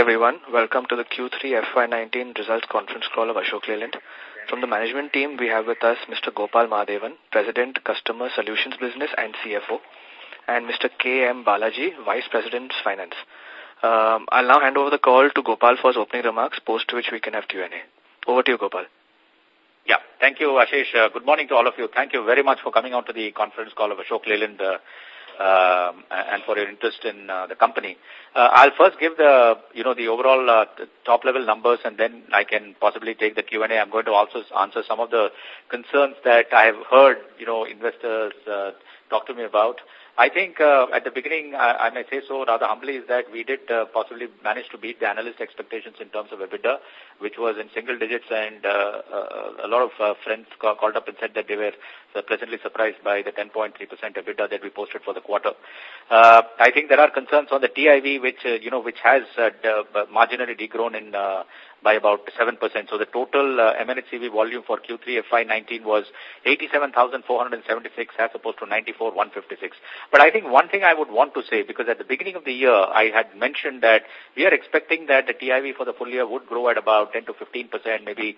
everyone. Welcome to the Q3 FY19 results conference call of Ashok Leyland. From the management team, we have with us Mr. Gopal Mahadevan, President, Customer Solutions Business and CFO, and Mr. K. M. Balaji, Vice President, Finance. Um, I'll now hand over the call to Gopal for his opening remarks, post which we can have Q&A. Over to you, Gopal. Yeah, thank you, Ashish. Uh, good morning to all of you. Thank you very much for coming out to the conference call of Ashok Leyland. Uh, uh, and for your interest in uh, the company. Uh, I'll first give the, you know, the overall uh, top level numbers and then I can possibly take the Q&A. I'm going to also answer some of the concerns that I have heard, you know, investors talk to me about. I think uh, at the beginning, I, I may say so rather humbly, is that we did uh, possibly manage to beat the analyst expectations in terms of EBITDA, which was in single digits, and uh, uh, a lot of uh, friends called up and said that they were uh, pleasantly surprised by the 10.3% EBITDA that we posted for the quarter. Uh, I think there are concerns on the TIV, which, you know, which has uh, marginally degrown in uh, by about 7%. So the total uh, MNHCV volume for Q3 FY19 was 87,476 as opposed to 94,156. But I think one thing I would want to say, because at the beginning of the year, I had mentioned that we are expecting that the TIV for the full year would grow at about 10 to 15%, maybe,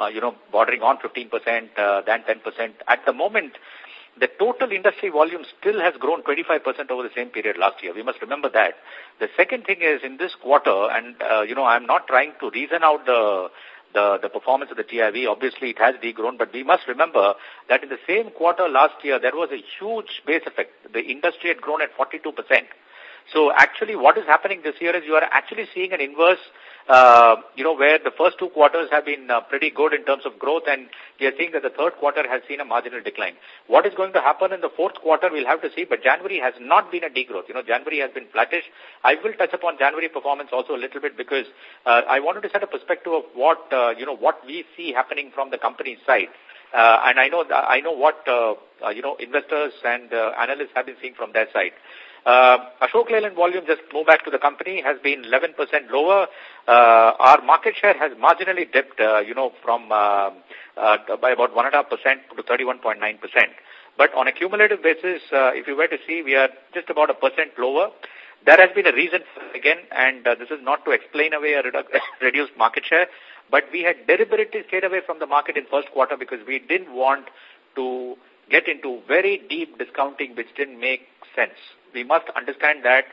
uh, you know, bordering on 15% uh, than 10%. At the moment, the total industry volume still has grown 25% over the same period last year. We must remember that. The second thing is in this quarter, and, uh, you know, I'm not trying to reason out the, the, the performance of the TIV. Obviously, it has degrown, but we must remember that in the same quarter last year, there was a huge base effect. The industry had grown at 42%. So actually what is happening this year is you are actually seeing an inverse, uh, you know, where the first two quarters have been uh, pretty good in terms of growth and we are seeing that the third quarter has seen a marginal decline. What is going to happen in the fourth quarter, we'll have to see, but January has not been a degrowth. You know, January has been flattish. I will touch upon January performance also a little bit because uh, I wanted to set a perspective of what, uh, you know, what we see happening from the company's side. Uh, and I know, I know what, uh, uh, you know, investors and uh, analysts have been seeing from their side. Uh, Ashok Leyland volume, just move back to the company, has been 11% lower. Uh, our market share has marginally dipped, uh, you know, from uh, uh, by about 1.5% to 31.9%. But on a cumulative basis, uh, if you were to see, we are just about a percent lower. There has been a reason, again, and uh, this is not to explain away a redu reduced market share, but we had deliberately stayed away from the market in first quarter because we didn't want to get into very deep discounting which didn't make sense we must understand that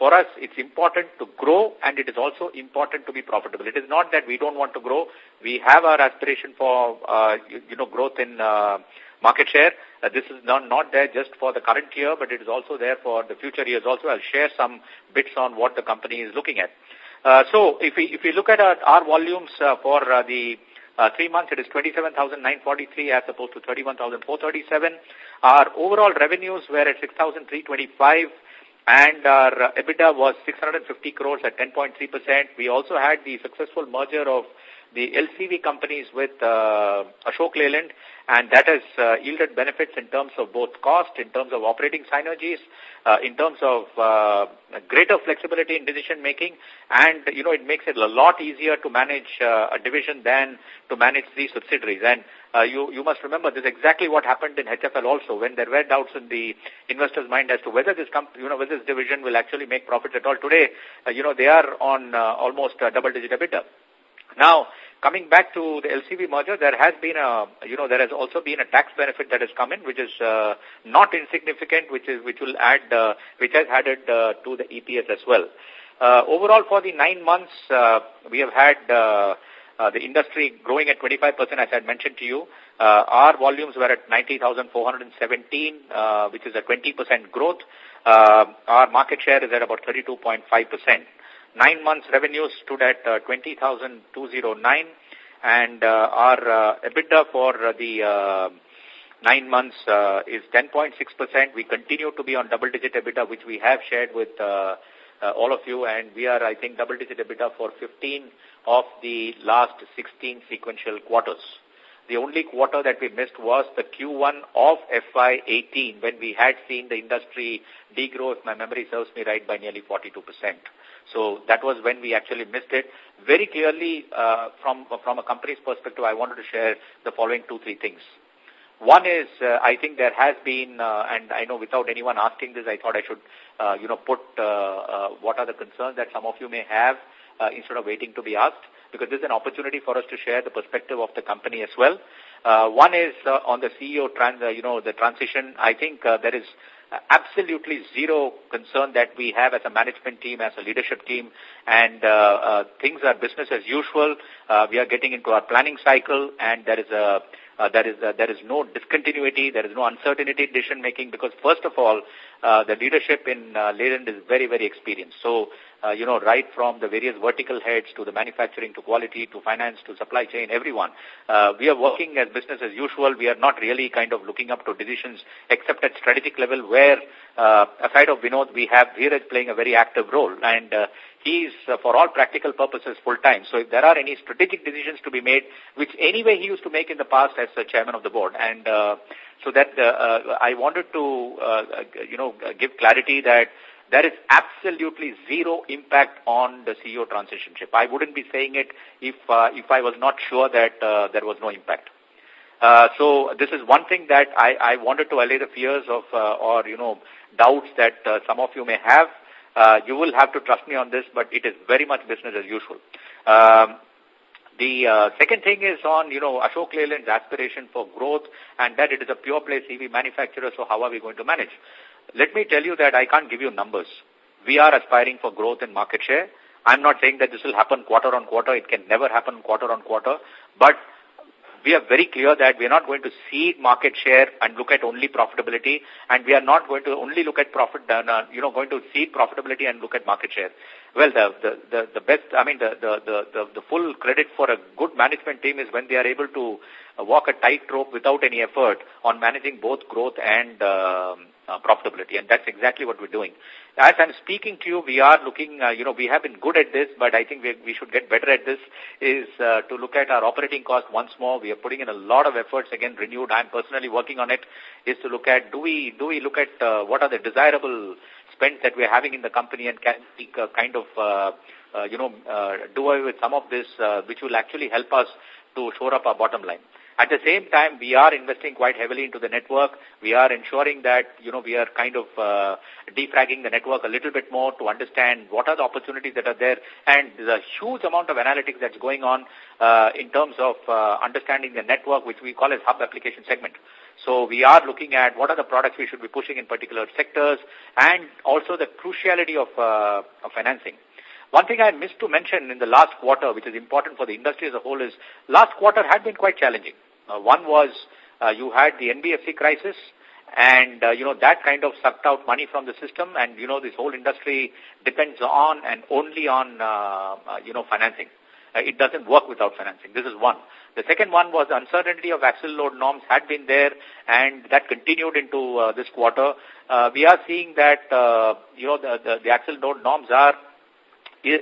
for us, it's important to grow and it is also important to be profitable. It is not that we don't want to grow. We have our aspiration for, uh, you, you know, growth in uh, market share. Uh, this is not, not there just for the current year, but it is also there for the future years also. I'll share some bits on what the company is looking at. So if we, if we look at our, our volumes for the uh, three months, it is 27,943 as opposed to 31,437. Our overall revenues were at 6,325 and our EBITDA was 650 crores at 10.3%. We also had the successful merger of the LCV companies with uh, Ashok Leyland, and that has uh, yielded benefits in terms of both cost, in terms of operating synergies, uh, in terms of uh, greater flexibility in decision making, and you know it makes it a lot easier to manage a division than to manage these subsidiaries. And you you must remember this is exactly what happened in HFL also when there were doubts in the investors' mind as to whether this company, you know whether this division will actually make profits at all. Today, you know they are on almost double-digit EBITDA. Now, coming back to the LCV merger, there has been a, you know, there has also been a tax benefit that has come in, which is uh, not insignificant, which is, which will add, uh, which has added uh, to the EPS as well. Uh, overall, for the nine months, uh, we have had uh, uh, the industry growing at 25%, as I had mentioned to you. Uh, our volumes were at 90,417, uh, which is a 20% growth. Our market share is at about 32.5%. Nine months revenues stood at uh, 20,209 and uh, our uh, EBITDA for the uh, nine months uh, is 10.6%. We continue to be on double-digit EBITDA, which we have shared with uh, uh, all of you, and we are, I think, double-digit EBITDA for 15 of the last 16 sequential quarters. The only quarter that we missed was the Q1 of FY18 when we had seen the industry degrowth, my memory serves me right, by nearly 42%. So that was when we actually missed it. Very clearly, uh, from, from a company's perspective, I wanted to share the following two, three things. One is, uh, I think there has been, uh, and I know without anyone asking this, I thought I should, uh, you know, put uh, uh, what are the concerns that some of you may have uh, instead of waiting to be asked because this is an opportunity for us to share the perspective of the company as well. Uh, one is on the CEO, you know, the transition. I think uh, there is absolutely zero concern that we have as a management team, as a leadership team, and uh, uh, things are business as usual. Uh, we are getting into our planning cycle, and there is a uh, there is uh, there is no discontinuity, there is no uncertainty in decision making because first of all, uh, the leadership in uh, Leyland is very very experienced. So uh, you know, right from the various vertical heads to the manufacturing to quality to finance to supply chain, everyone. Uh, we are working as business as usual. We are not really kind of looking up to decisions except at strategic level where, uh, aside of Vinod, we have Dheeraj playing a very active role. And uh, he is, uh, for all practical purposes, full-time. So if there are any strategic decisions to be made, which anyway he used to make in the past as the chairman of the board, and uh, so that uh, uh, I wanted to, uh, you know, give clarity that there is absolutely zero impact on the CEO transition transitionship. I wouldn't be saying it if, uh, if I was not sure that uh, there was no impact. Uh, so this is one thing that I, I wanted to allay the fears of uh, or, you know, doubts that uh, some of you may have. Uh, you will have to trust me on this, but it is very much business as usual. Um, the uh, second thing is on, you know, Ashok Leyland's aspiration for growth and that it is a pure play CV manufacturer, so how are we going to manage? Let me tell you that I can't give you numbers. We are aspiring for growth in market share. I'm not saying that this will happen quarter on quarter. It can never happen quarter on quarter. But we are very clear that we are not going to cede market share and look at only profitability, and we are not going to only look at profit, uh, uh you know, going to cede profitability and look at market share. Well, the, the, the, the best, I mean, the, the, the, the full credit for a good management team is when they are able to uh, walk a tightrope without any effort on managing both growth and um, uh, profitability, and that's exactly what we're doing. As I'm speaking to you, we are looking, uh, you know, we have been good at this, but I think we, we should get better at this, is uh, to look at our operating cost once more. We are putting in a lot of efforts, again, renewed. I'm personally working on it, is to look at, do we, do we look at uh, what are the desirable spends that we're having in the company and can we uh, kind of, uh, uh, you know, uh, do away with some of this, uh, which will actually help us to shore up our bottom line. At the same time, we are investing quite heavily into the network. We are ensuring that, you know, we are kind of uh, defragging the network a little bit more to understand what are the opportunities that are there. And there's a huge amount of analytics that's going on uh, in terms of uh, understanding the network, which we call as hub application segment. So we are looking at what are the products we should be pushing in particular sectors and also the cruciality of, uh, of financing. One thing I missed to mention in the last quarter, which is important for the industry as a whole, is last quarter had been quite challenging. Uh, one was uh, you had the NBFC crisis, and, uh, you know, that kind of sucked out money from the system, and, you know, this whole industry depends on and only on, uh, uh, you know, financing. Uh, it doesn't work without financing. This is one. The second one was the uncertainty of axle load norms had been there, and that continued into uh, this quarter. Uh, we are seeing that, uh, you know, the, the, the axle load norms are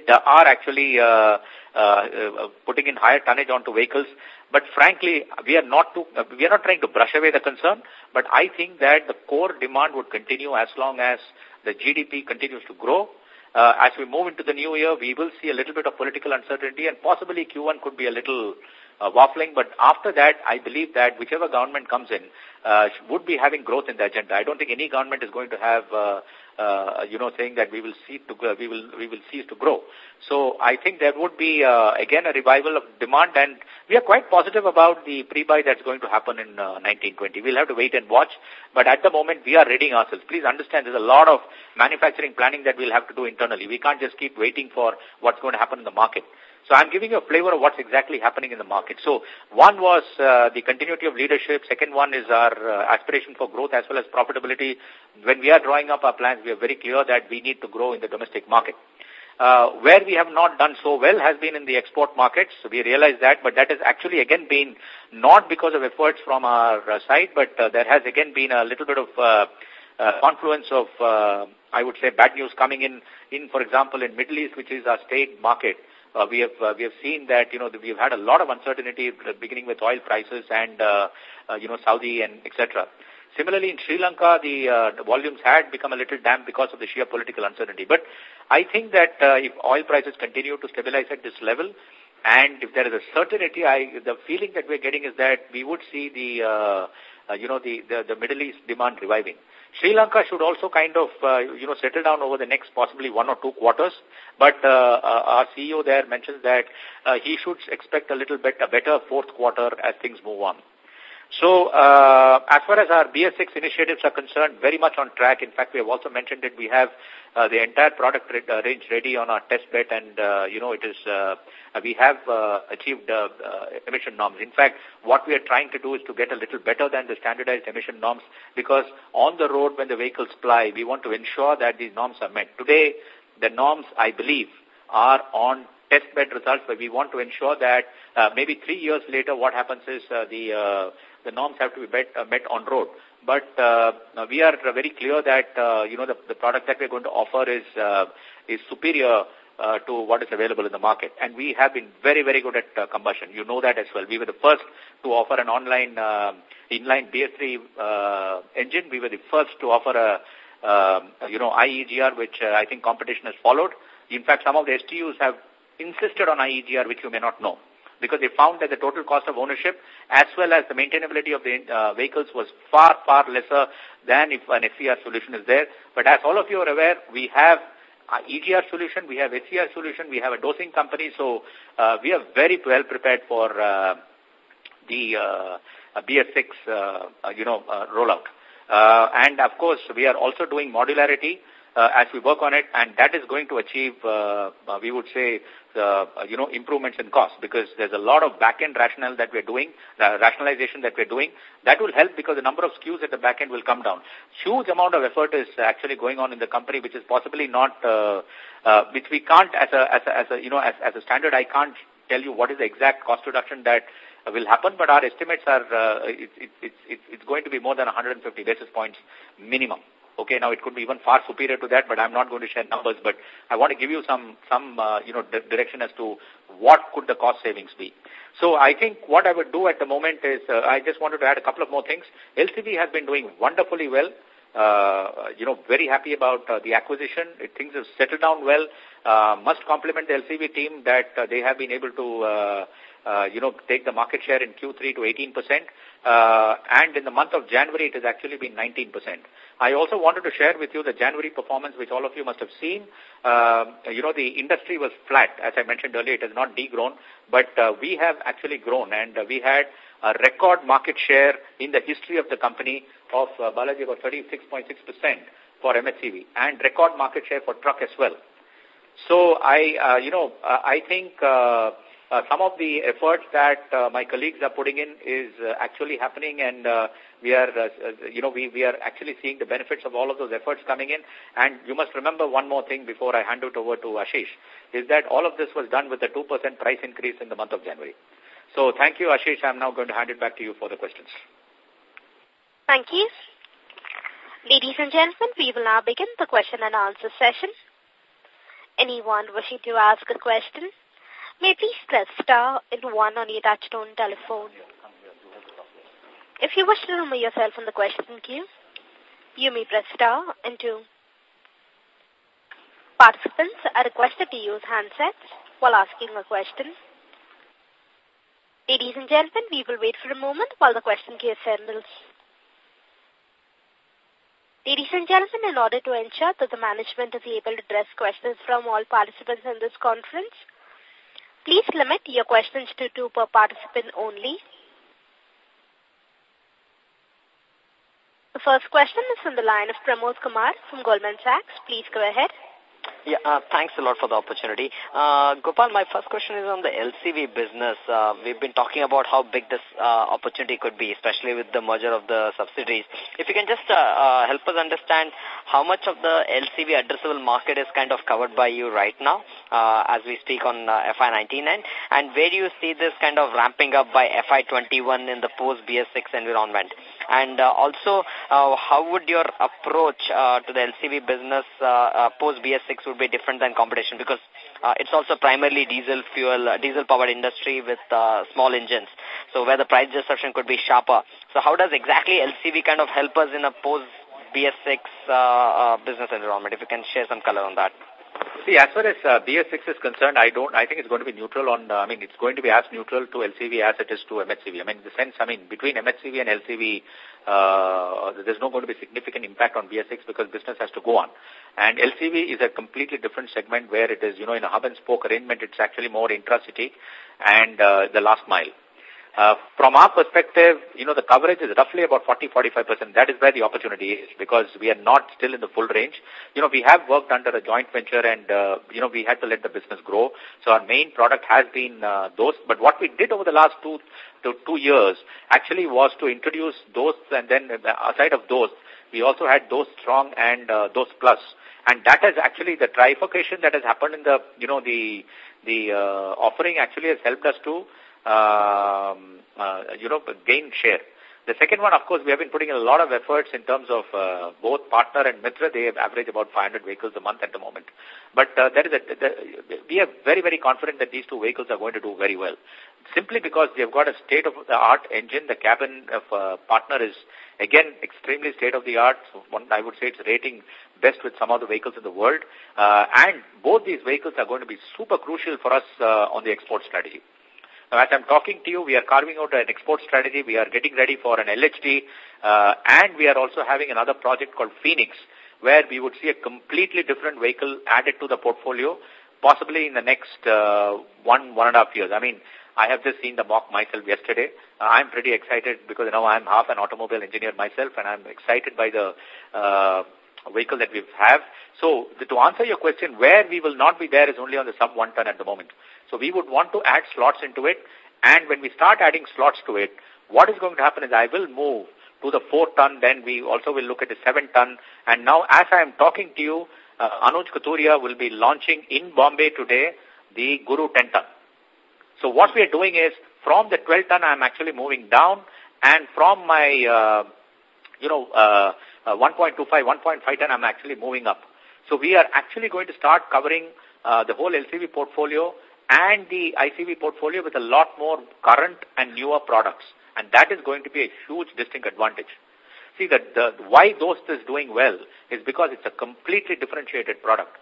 are actually uh, uh, uh, putting in higher tonnage onto vehicles. But frankly, we are not to, uh, we are not trying to brush away the concern, but I think that the core demand would continue as long as the GDP continues to grow. Uh, as we move into the new year, we will see a little bit of political uncertainty and possibly Q1 could be a little uh, waffling. But after that, I believe that whichever government comes in uh, would be having growth in the agenda. I don't think any government is going to have uh, uh, you know, saying that we will cease to we will we will cease to grow. So I think there would be uh, again a revival of demand, and we are quite positive about the pre-buy that's going to happen in uh, 1920. We'll have to wait and watch, but at the moment we are readying ourselves. Please understand, there's a lot of manufacturing planning that we'll have to do internally. We can't just keep waiting for what's going to happen in the market. So I'm giving you a flavor of what's exactly happening in the market. So one was uh, the continuity of leadership. Second one is our uh, aspiration for growth as well as profitability. When we are drawing up our plans, we are very clear that we need to grow in the domestic market. Uh, where we have not done so well has been in the export markets. We realize that, but that has actually again been not because of efforts from our uh, side, but uh, there has again been a little bit of uh, uh, confluence of, uh, I would say, bad news coming in, in, for example, in Middle East, which is our state market uh, we have uh, we have seen that you know we've had a lot of uncertainty beginning with oil prices and uh, uh, you know Saudi and etc. Similarly, in Sri Lanka, the, uh, the volumes had become a little damp because of the sheer political uncertainty. But I think that uh, if oil prices continue to stabilize at this level, and if there is a certainty, I, the feeling that we're getting is that we would see the, uh, uh, you know, the, the, the Middle East demand reviving. Sri Lanka should also kind of, uh, you know, settle down over the next possibly one or two quarters. But uh, uh, our CEO there mentions that uh, he should expect a little bit a better fourth quarter as things move on. So, uh, as far as our BS6 initiatives are concerned, very much on track. In fact, we have also mentioned that we have uh, the entire product uh, range ready on our test bed and, uh, you know, it is, uh, we have uh, achieved uh, uh, emission norms. In fact, what we are trying to do is to get a little better than the standardized emission norms because on the road when the vehicles ply, we want to ensure that these norms are met. Today, the norms, I believe, are on test bed results, but we want to ensure that uh, maybe three years later what happens is uh, the uh, the norms have to be met, uh, met on road. But uh, we are very clear that, uh, you know, the, the product that we're going to offer is, uh, is superior uh, to what is available in the market. And we have been very, very good at combustion. You know that as well. We were the first to offer an online uh, inline BS3 uh, engine. We were the first to offer a, uh, you know, IEGR, which I think competition has followed. In fact, some of the STUs have insisted on IEGR, which you may not know because they found that the total cost of ownership as well as the maintainability of the uh, vehicles was far, far lesser than if an SCR solution is there. But as all of you are aware, we have EGR solution, we have SCR solution, we have a dosing company, so uh, we are very well prepared for uh, the uh, BS6, uh, uh, you know, uh, rollout. Uh, and of course, we are also doing modularity uh, as we work on it, and that is going to achieve, uh, uh, we would say, uh, you know, improvements in cost because there's a lot of back-end rationale that we're doing, uh, rationalization that we're doing. That will help because the number of SKUs at the back-end will come down. Huge amount of effort is actually going on in the company, which is possibly not, uh, uh, which we can't as a, as a, as a you know, as, as a standard, I can't tell you what is the exact cost reduction that will happen, but our estimates are, uh, it, it, it, it's going to be more than 150 basis points minimum. Okay, now it could be even far superior to that, but I'm not going to share numbers, but I want to give you some, some uh, you know, direction as to what could the cost savings be. So I think what I would do at the moment is, uh, I just wanted to add a couple of more things. LCV has been doing wonderfully well. Uh, you know, very happy about uh, the acquisition. It, things have settled down well. Uh, must compliment the LCV team that they have been able to, uh, uh, you know, take the market share in Q3 to 18%. Uh, and in the month of January, it has actually been 19%. I also wanted to share with you the January performance, which all of you must have seen. Uh, you know, the industry was flat. As I mentioned earlier, it has not degrown, but uh, we have actually grown, and uh, we had a record market share in the history of the company of uh, Balaji about 36.6% for MHCV, and record market share for truck as well. So I, uh, you know, uh, I think uh, uh, some of the efforts that uh, my colleagues are putting in is uh, actually happening and uh, we are, uh, uh, you know, we, we are actually seeing the benefits of all of those efforts coming in. And you must remember one more thing before I hand it over to Ashish, is that all of this was done with a 2% price increase in the month of January. So thank you, Ashish. I'm now going to hand it back to you for the questions. Thank you. Ladies and gentlemen, we will now begin the question and answer session. Anyone wishing to ask a question may please press star and one on your touchtone telephone. If you wish to remove yourself from the question queue, you may press star and two. Participants are requested to use handsets while asking a question. Ladies and gentlemen, we will wait for a moment while the question queue assembles. Ladies and gentlemen, in order to ensure that the management is able to address questions from all participants in this conference, Please limit your questions to two per participant only. The first question is from the line of Pramod Kumar from Goldman Sachs. Please go ahead. Yeah, uh, thanks a lot for the opportunity. Uh, Gopal, my first question is on the LCV business. Uh, we've been talking about how big this uh, opportunity could be, especially with the merger of the subsidiaries. If you can just uh, uh, help us understand how much of the LCV addressable market is kind of covered by you right now uh, as we speak on uh, FY19 and, and where do you see this kind of ramping up by FY21 in the post-BS6 environment? And uh, also, uh, how would your approach uh, to the LCV business uh, post-BS6 would be different than competition because it's also primarily diesel fuel, diesel powered industry with small engines. So where the price disruption could be sharper. So how does exactly LCV kind of help us in a post BS6 uh, uh, business environment? If you can share some color on that. See, as far as uh, BS6 is concerned, I don't, I think it's going to be neutral on, uh, I mean, it's going to be as neutral to LCV as it is to MHCV. I mean, in the sense, I mean, between MHCV and LCV, uh, there's not going to be significant impact on BS6 because business has to go on. And LCV is a completely different segment where it is, you know, in a hub and spoke arrangement, it's actually more intra-city and uh, the last mile. Uh, from our perspective, you know, the coverage is roughly about 40-45%. That is where the opportunity is because we are not still in the full range. You know, we have worked under a joint venture and, uh, you know, we had to let the business grow. So our main product has been uh, Dost. But what we did over the last two, to two years actually was to introduce Dost and then uh, aside of Dost, we also had Dost strong and uh, Dost plus. And that has actually, the trifurcation that has happened in the, you know, the, the uh, offering actually has helped us to um, uh, you know, gain share. The second one, of course, we have been putting in a lot of efforts in terms of uh, both partner and Mitr. They have averaged about 500 vehicles a month at the moment. But uh, there is a, the, we are very, very confident that these two vehicles are going to do very well. Simply because they have got a state-of-the-art engine. The cabin of uh, partner is, again, extremely state-of-the-art. So I would say it's rating best with some of the vehicles in the world. Uh, and both these vehicles are going to be super crucial for us uh, on the export strategy. Now, as I'm talking to you, we are carving out an export strategy. We are getting ready for an LHD, uh, and we are also having another project called Phoenix, where we would see a completely different vehicle added to the portfolio, possibly in the next uh, one, one and a half years. I mean, I have just seen the mock myself yesterday. Uh, I'm pretty excited because you know I'm half an automobile engineer myself, and I'm excited by the uh, vehicle that we have. So to answer your question, where we will not be there is only on the sub one ton at the moment. So we would want to add slots into it. And when we start adding slots to it, what is going to happen is I will move to the 4 ton, then we also will look at the 7 ton. And now as I am talking to you, uh, Anuj Kathuria will be launching in Bombay today the Guru 10 ton. So what we are doing is from the 12 ton, I'm actually moving down and from my, uh, you know, uh, uh, 1.25, 1.5 ton, I'm actually moving up. So we are actually going to start covering uh, the whole LCV portfolio and the ICV portfolio with a lot more current and newer products. And that is going to be a huge distinct advantage. See, that the, why Dost is doing well is because it's a completely differentiated product.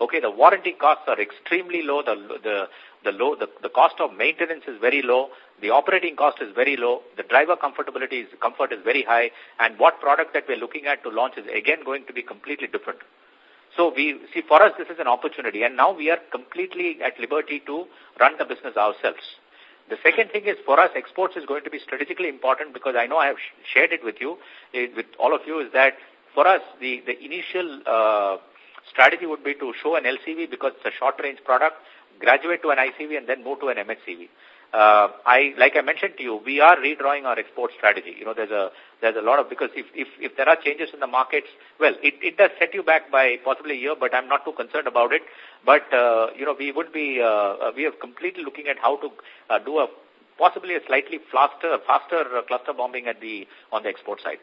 Okay, the warranty costs are extremely low. The, the, the, low, the, the cost of maintenance is very low. The operating cost is very low. The driver comfortability is, comfort is very high. And what product that we're looking at to launch is again going to be completely different. So we see for us this is an opportunity and now we are completely at liberty to run the business ourselves. The second thing is for us exports is going to be strategically important because I know I have sh shared it with you, uh, with all of you is that for us the, the initial uh, strategy would be to show an LCV because it's a short range product, graduate to an ICV and then move to an MHCV uh, I, like I mentioned to you, we are redrawing our export strategy. You know, there's a, there's a lot of, because if, if, if there are changes in the markets, well, it, it does set you back by possibly a year, but I'm not too concerned about it. But, uh, you know, we would be, uh, uh we are completely looking at how to uh, do a, possibly a slightly faster, faster cluster bombing at the, on the export side.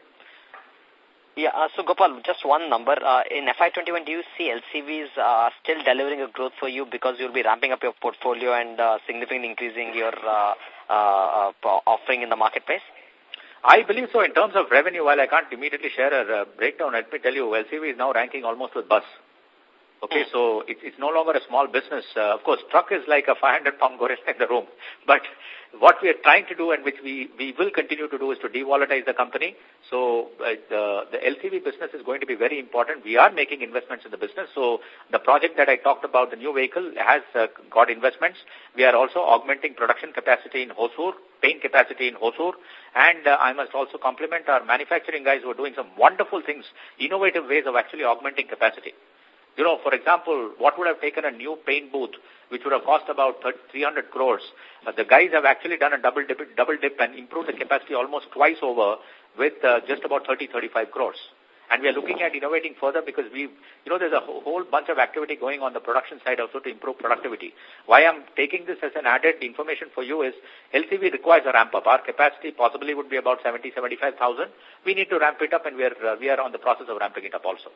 Yeah, uh, so Gopal, just one number. Uh, in FY21, do you see LCVs uh, still delivering a growth for you because you'll be ramping up your portfolio and uh, significantly increasing your uh, uh, uh offering in the marketplace? I believe so in terms of revenue. While I can't immediately share a breakdown, let me tell you, LCV is now ranking almost with bus. Okay, mm. so it, it's no longer a small business. Uh, of course, truck is like a 500-pound gorilla in the room. But what we are trying to do and which we, we will continue to do is to devolatize the company. So uh, the, the LCV business is going to be very important. We are making investments in the business. So the project that I talked about, the new vehicle, has uh, got investments. We are also augmenting production capacity in Hosur, paint capacity in Hosur. And uh, I must also compliment our manufacturing guys who are doing some wonderful things, innovative ways of actually augmenting capacity. You know, for example, what would have taken a new paint booth, which would have cost about 300 crores, uh, the guys have actually done a double dip, double dip and improved the capacity almost twice over with uh, just about 30, 35 crores. And we are looking at innovating further because we, you know, there's a whole bunch of activity going on the production side also to improve productivity. Why I'm taking this as an added information for you is LCV requires a ramp up. Our capacity possibly would be about 70, 75,000. We need to ramp it up and we are, uh, we are on the process of ramping it up also.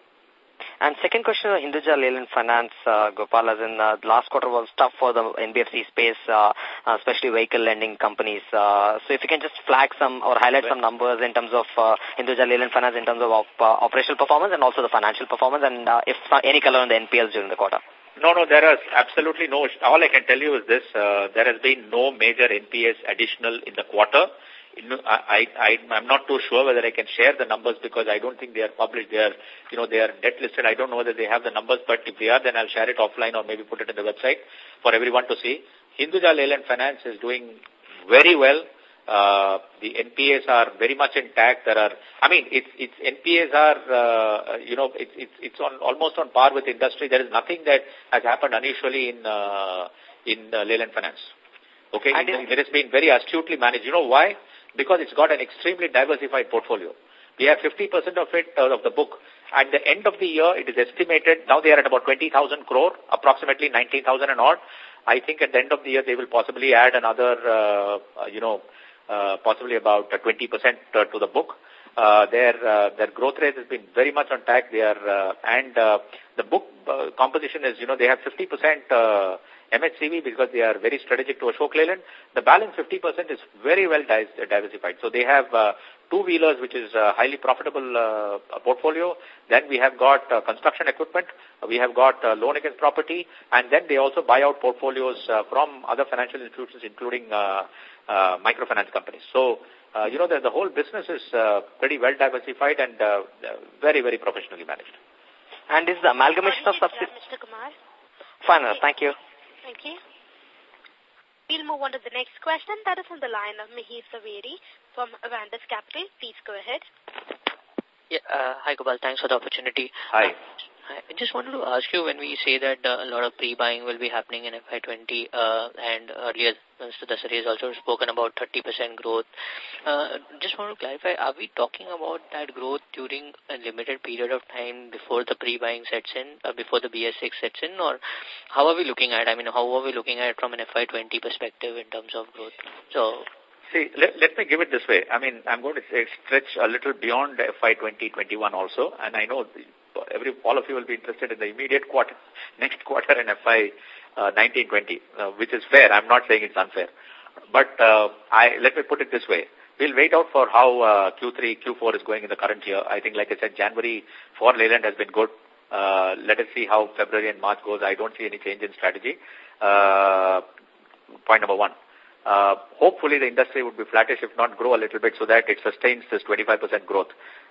And second question on Hinduja Leyland Finance, uh, Gopal, as in uh, last quarter was tough for the NBFC space, uh, uh, especially vehicle lending companies. Uh, so if you can just flag some or highlight some numbers in terms of uh, Hinduja Leyland Finance in terms of uh, operational performance and also the financial performance and uh, if any color on the NPLs during the quarter. No, no, there is absolutely no, all I can tell you is this, uh, there has been no major NPS additional in the quarter. I, I, I'm not too sure whether I can share the numbers because I don't think they are published. They are, you know, they are debt listed. I don't know whether they have the numbers, but if they are, then I'll share it offline or maybe put it in the website for everyone to see. Hinduja Leyland Finance is doing very well. Uh, the NPAs are very much intact. There are, I mean, it's, it's NPAs are, uh, you know, it's, it's, it's on almost on par with industry. There is nothing that has happened unusually in, uh, in uh, Leyland Finance. Okay, it, it has been very astutely managed. You know why? Because it's got an extremely diversified portfolio. We have 50% of it, uh, of the book. At the end of the year, it is estimated, now they are at about 20,000 crore, approximately 19,000 and odd. I think at the end of the year, they will possibly add another, uh, uh, you know, uh, possibly about 20% uh, to the book. Uh, their uh, their growth rate has been very much on track. They are uh, and uh, the book uh, composition is you know they have 50% uh, MHCV because they are very strategic to Ashok Leyland. The balance 50% is very well diversified. So they have uh, two-wheelers, which is a highly profitable uh, portfolio. Then we have got uh, construction equipment. We have got uh, loan against property. And then they also buy out portfolios uh, from other financial institutions, including uh, uh, microfinance companies. So, uh, you know, the, the whole business is uh, pretty well diversified and uh, very, very professionally managed. And is the amalgamation of subsidies... Mr. Kumar. Fine, thank you. Thank you. We'll move on to the next question. That is on the line of Mihir Jhaveri from Avendus Capital. Please go ahead. Yeah, uh, hi Gopal, thanks for the opportunity. Hi. I just wanted to ask you when we say that uh, a lot of pre-buying will be happening in FY20 uh, and earlier Mr. Dasari has also spoken about 30% growth. Uh, just want to clarify, are we talking about that growth during a limited period of time before the pre-buying sets in, uh, before the BS6 sets in or how are we looking at, I mean, how are we looking at it from an FY20 perspective in terms of growth? So, See, let, let me give it this way. I mean, I'm going to say stretch a little beyond FY 2021 also, and I know every all of you will be interested in the immediate quarter, next quarter in FY uh, 1920, uh, which is fair. I'm not saying it's unfair. But uh, I let me put it this way. We'll wait out for how uh, Q3, Q4 is going in the current year. I think, like I said, January for Leyland has been good. Uh, let us see how February and March goes. I don't see any change in strategy. Uh, point number one. Uh, hopefully the industry would be flattish, if not grow a little bit, so that it sustains this 25% growth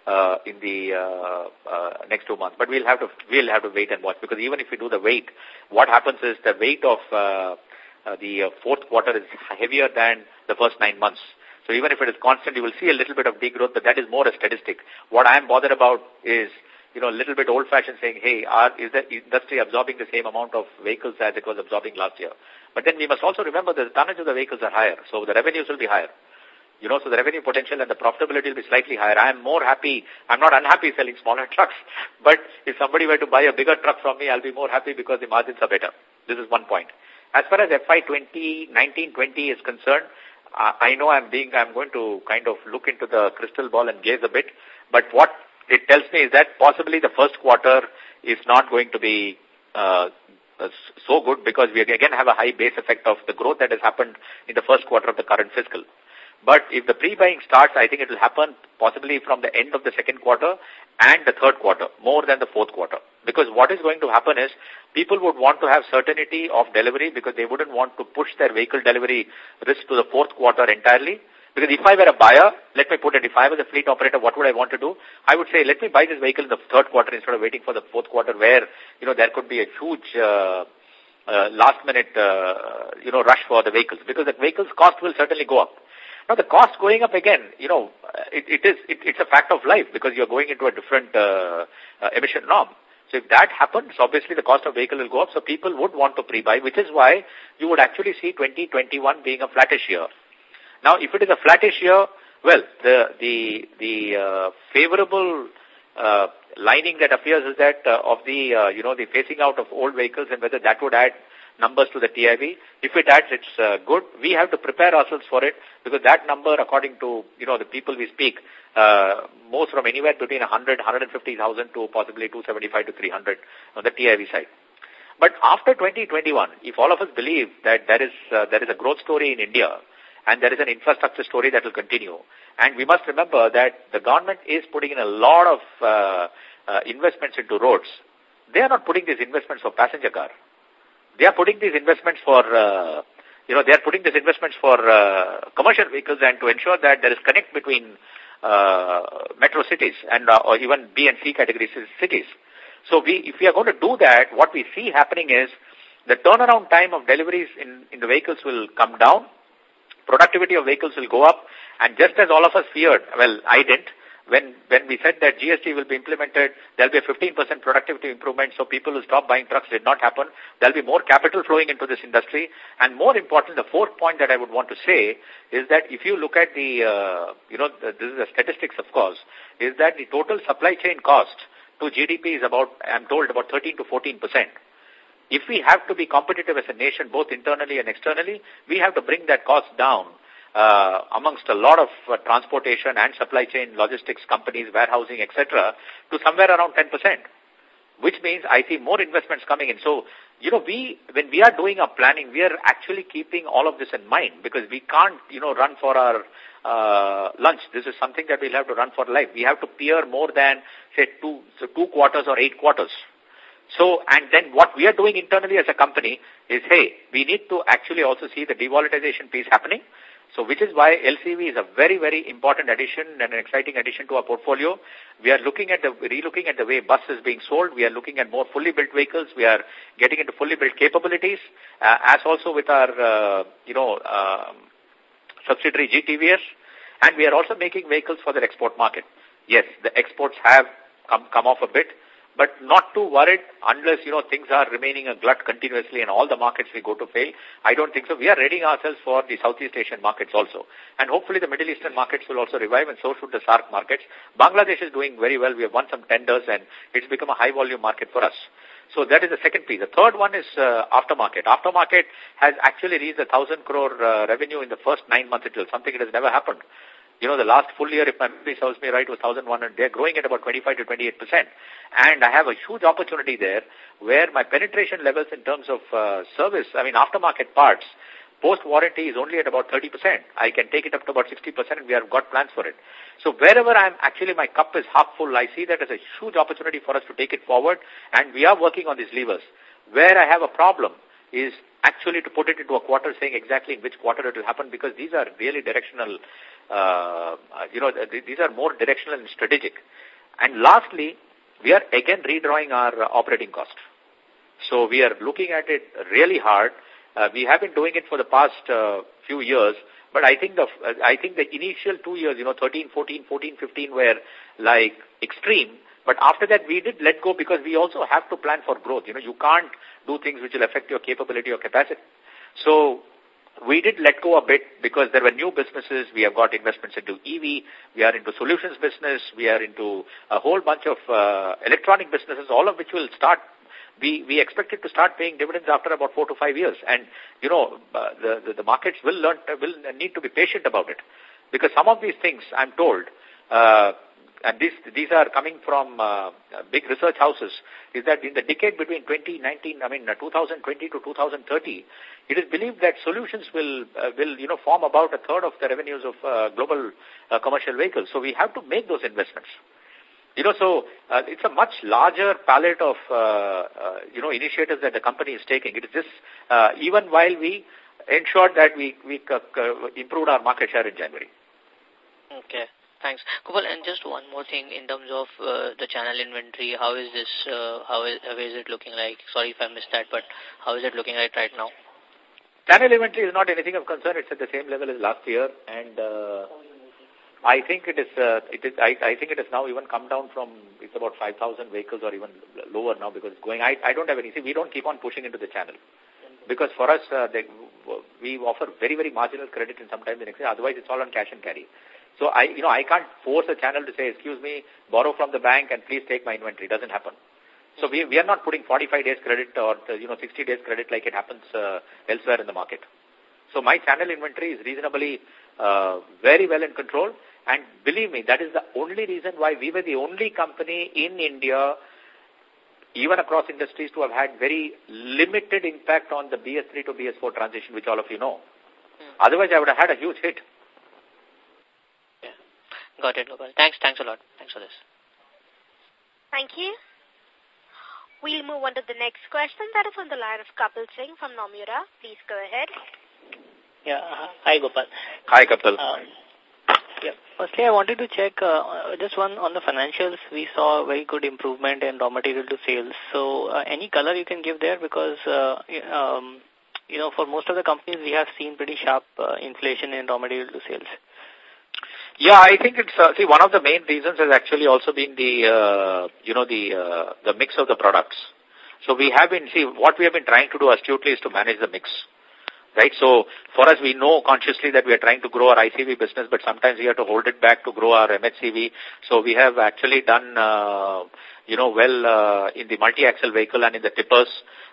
uh, in the uh, uh, next two months. But we'll have to we'll have to wait and watch because even if we do the weight, what happens is the weight of uh, uh, the uh, fourth quarter is heavier than the first nine months. So even if it is constant, you will see a little bit of degrowth, but that is more a statistic. What I am bothered about is you know, a little bit old-fashioned saying, hey, are, is the industry absorbing the same amount of vehicles as it was absorbing last year? But then we must also remember that the tonnage of the vehicles are higher, so the revenues will be higher. You know, so the revenue potential and the profitability will be slightly higher. I am more happy, I'm not unhappy selling smaller trucks, but if somebody were to buy a bigger truck from me, I'll be more happy because the margins are better. This is one point. As far as FY 2019-20 is concerned, I know I'm being, I'm going to kind of look into the crystal ball and gaze a bit, but what it tells me is that possibly the first quarter is not going to be uh, so good because we again have a high base effect of the growth that has happened in the first quarter of the current fiscal. But if the pre-buying starts, I think it will happen possibly from the end of the second quarter and the third quarter, more than the fourth quarter. Because what is going to happen is people would want to have certainty of delivery because they wouldn't want to push their vehicle delivery risk to the fourth quarter entirely. Because if I were a buyer, let me put it, if I was a fleet operator, what would I want to do? I would say, let me buy this vehicle in the third quarter instead of waiting for the fourth quarter where, you know, there could be a huge uh, uh, last minute, uh, you know, rush for the vehicles because the vehicles cost will certainly go up. Now the cost going up again, you know, it, it is, it, it's a fact of life because you're going into a different uh, uh, emission norm. So if that happens, obviously the cost of vehicle will go up, so people would want to pre-buy, which is why you would actually see 2021 being a flattish year. Now, if it is a flattish year, well, the the the uh, favorable uh, lining that appears is that uh, of the uh, you know the phasing out of old vehicles and whether that would add numbers to the TIV. If it adds, it's uh, good. We have to prepare ourselves for it because that number, according to you know the people we speak, uh, moves from anywhere between 100, 150,000 to possibly 275 to 300 on the TIV side. But after 2021, if all of us believe that there is uh, there is a growth story in India and there is an infrastructure story that will continue. And we must remember that the government is putting in a lot of uh, uh, investments into roads. They are not putting these investments for passenger car. they are putting these investments for, uh, you know, they are putting these investments for uh, commercial vehicles and to ensure that there is connect between uh, metro cities and uh, or even B and C category cities. So we, if we are going to do that, what we see happening is the turnaround time of deliveries in, in the vehicles will come down, productivity of vehicles will go up, and just as all of us feared, well, I didn't, when, when we said that GST will be implemented, there'll be a 15% productivity improvement, so people will stop buying trucks did not happen. There'll be more capital flowing into this industry. And more important, the fourth point that I would want to say is that if you look at the, uh, you know, the, this is the statistics, of course, is that the total supply chain cost to GDP is about, I'm told, about 13 to 14 percent. If we have to be competitive as a nation, both internally and externally, we have to bring that cost down uh, amongst a lot of uh, transportation and supply chain logistics companies, warehousing, etc., to somewhere around 10%, which means I see more investments coming in. So, you know, we, when we are doing our planning, we are actually keeping all of this in mind because we can't, you know, run for our uh, lunch. This is something that we'll have to run for life. We have to peer more than, say, two, so two quarters or eight quarters. So, and then what we are doing internally as a company is, hey, we need to actually also see the devolatilization piece happening. So which is why LCV is a very, very important addition and an exciting addition to our portfolio. We are looking at the, re-looking at the way bus is being sold. We are looking at more fully built vehicles. We are getting into fully built capabilities, uh, as also with our, uh, you know, uh, subsidiary GTVS. And we are also making vehicles for the export market. Yes, the exports have come, come off a bit, but not too worried unless, you know, things are remaining a glut continuously and all the markets we go to fail. I don't think so. We are readying ourselves for the Southeast Asian markets also. And hopefully the Middle Eastern markets will also revive and so should the SAARC markets. Bangladesh is doing very well. We have won some tenders and it's become a high volume market for us. So that is the second piece. The third one is uh, aftermarket. Aftermarket has actually reached a thousand crore uh, revenue in the first nine months itself, something that has never happened. You know, the last full year, if my memory serves me right, was 1,100. They're growing at about 25 to 28 percent. And I have a huge opportunity there where my penetration levels in terms of uh, service, I mean, aftermarket parts, post-warranty is only at about 30%. I can take it up to about 60% and we have got plans for it. So wherever I'm actually, my cup is half full, I see that as a huge opportunity for us to take it forward and we are working on these levers. Where I have a problem is actually to put it into a quarter saying exactly in which quarter it will happen because these are really directional, uh, you know, these are more directional and strategic. And lastly, we are again redrawing our uh, operating cost. So we are looking at it really hard. Uh, we have been doing it for the past uh, few years, but I think the uh, I think the initial two years, you know, 13, 14, 14, 15 were like extreme. But after that, we did let go because we also have to plan for growth. You know, you can't do things which will affect your capability or capacity. So we did let go a bit because there were new businesses. We have got investments into EV. We are into solutions business. We are into a whole bunch of uh, electronic businesses, all of which will start. We, we expect it to start paying dividends after about four to five years. And, you know, uh, the, the, the markets will learn, will need to be patient about it. Because some of these things, I'm told, uh, and these, these are coming from uh, big research houses, is that in the decade between 2019, I mean, uh, 2020 to 2030, it is believed that solutions will, uh, will you know, form about a third of the revenues of uh, global uh, commercial vehicles. So we have to make those investments. You know, so uh, it's a much larger palette of, you know, initiatives that the company is taking. It is just, even while we ensured that we, we improved our market share in January. Okay. Thanks. Gopal, and just one more thing in terms of uh, the channel inventory, how is this, uh, how, is, how is it looking like? Sorry if I missed that, but how is it looking like right now? Channel inventory is not anything of concern. It's at the same level as last year, and uh, I think it is. Uh, it is. I, I think it has now even come down from. It's about five thousand vehicles, or even lower now because it's going. I I don't have any. See, we don't keep on pushing into the channel because for us, uh, they, we offer very very marginal credit in sometimes the next year. Otherwise, it's all on cash and carry. So I, you know, I can't force a channel to say, excuse me, borrow from the bank and please take my inventory. It doesn't happen. So we, we are not putting 45 days credit or, you know, 60 days credit like it happens uh, elsewhere in the market. So my channel inventory is reasonably uh, very well in control. And believe me, that is the only reason why we were the only company in India, even across industries, to have had very limited impact on the BS3 to BS4 transition, which all of you know. Hmm. Otherwise, I would have had a huge hit. Got it, Gopal. Thanks, thanks a lot. Thanks for this. Thank you. We'll move on to the next question. That is on the line of Kapil Singh from Nomura. Please go ahead. Yeah. Hi, Gopal. Hi, Kapil. Um, yeah. Firstly, I wanted to check uh, just one on the financials. We saw very good improvement in raw material to sales. So, uh, any color you can give there? Because, uh, um, you know, for most of the companies, we have seen pretty sharp uh, inflation in raw material to sales. Yeah, I think it's, uh, see, one of the main reasons has actually also been the, uh, you know, the, uh, the mix of the products. So we have been, see, what we have been trying to do astutely is to manage the mix. Right? So for us, we know consciously that we are trying to grow our ICV business, but sometimes we have to hold it back to grow our MHCV. So we have actually done, uh, you know, well uh, in the multi-axle vehicle and in the tippers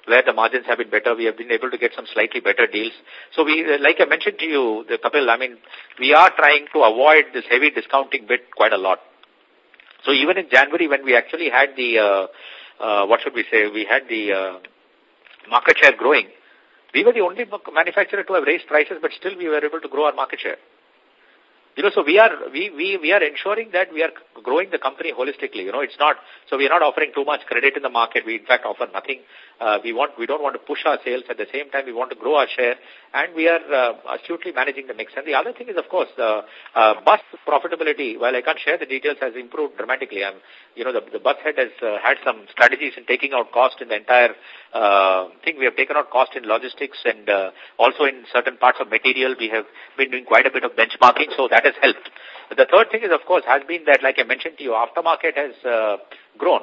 where the margins have been better. We have been able to get some slightly better deals. So we, like I mentioned to you, the Kapil, I mean, we are trying to avoid this heavy discounting bit quite a lot. So even in January when we actually had the, uh, uh, what should we say, we had the uh, market share growing, we were the only manufacturer to have raised prices, but still we were able to grow our market share. You know, so we are, we, we, we are ensuring that we are growing the company holistically. You know, it's not, so we are not offering too much credit in the market. We in fact offer nothing. Uh, we want, we don't want to push our sales. At the same time, we want to grow our share and we are uh, astutely managing the mix. And the other thing is, of course, the uh, bus profitability, while I can't share the details, has improved dramatically. I'm, you know, the, the bus head has uh, had some strategies in taking out cost in the entire uh, thing. We have taken out cost in logistics and uh, also in certain parts of material. We have been doing quite a bit of benchmarking, so that has helped. The third thing is, of course, has been that, like I mentioned to you, aftermarket has uh, grown.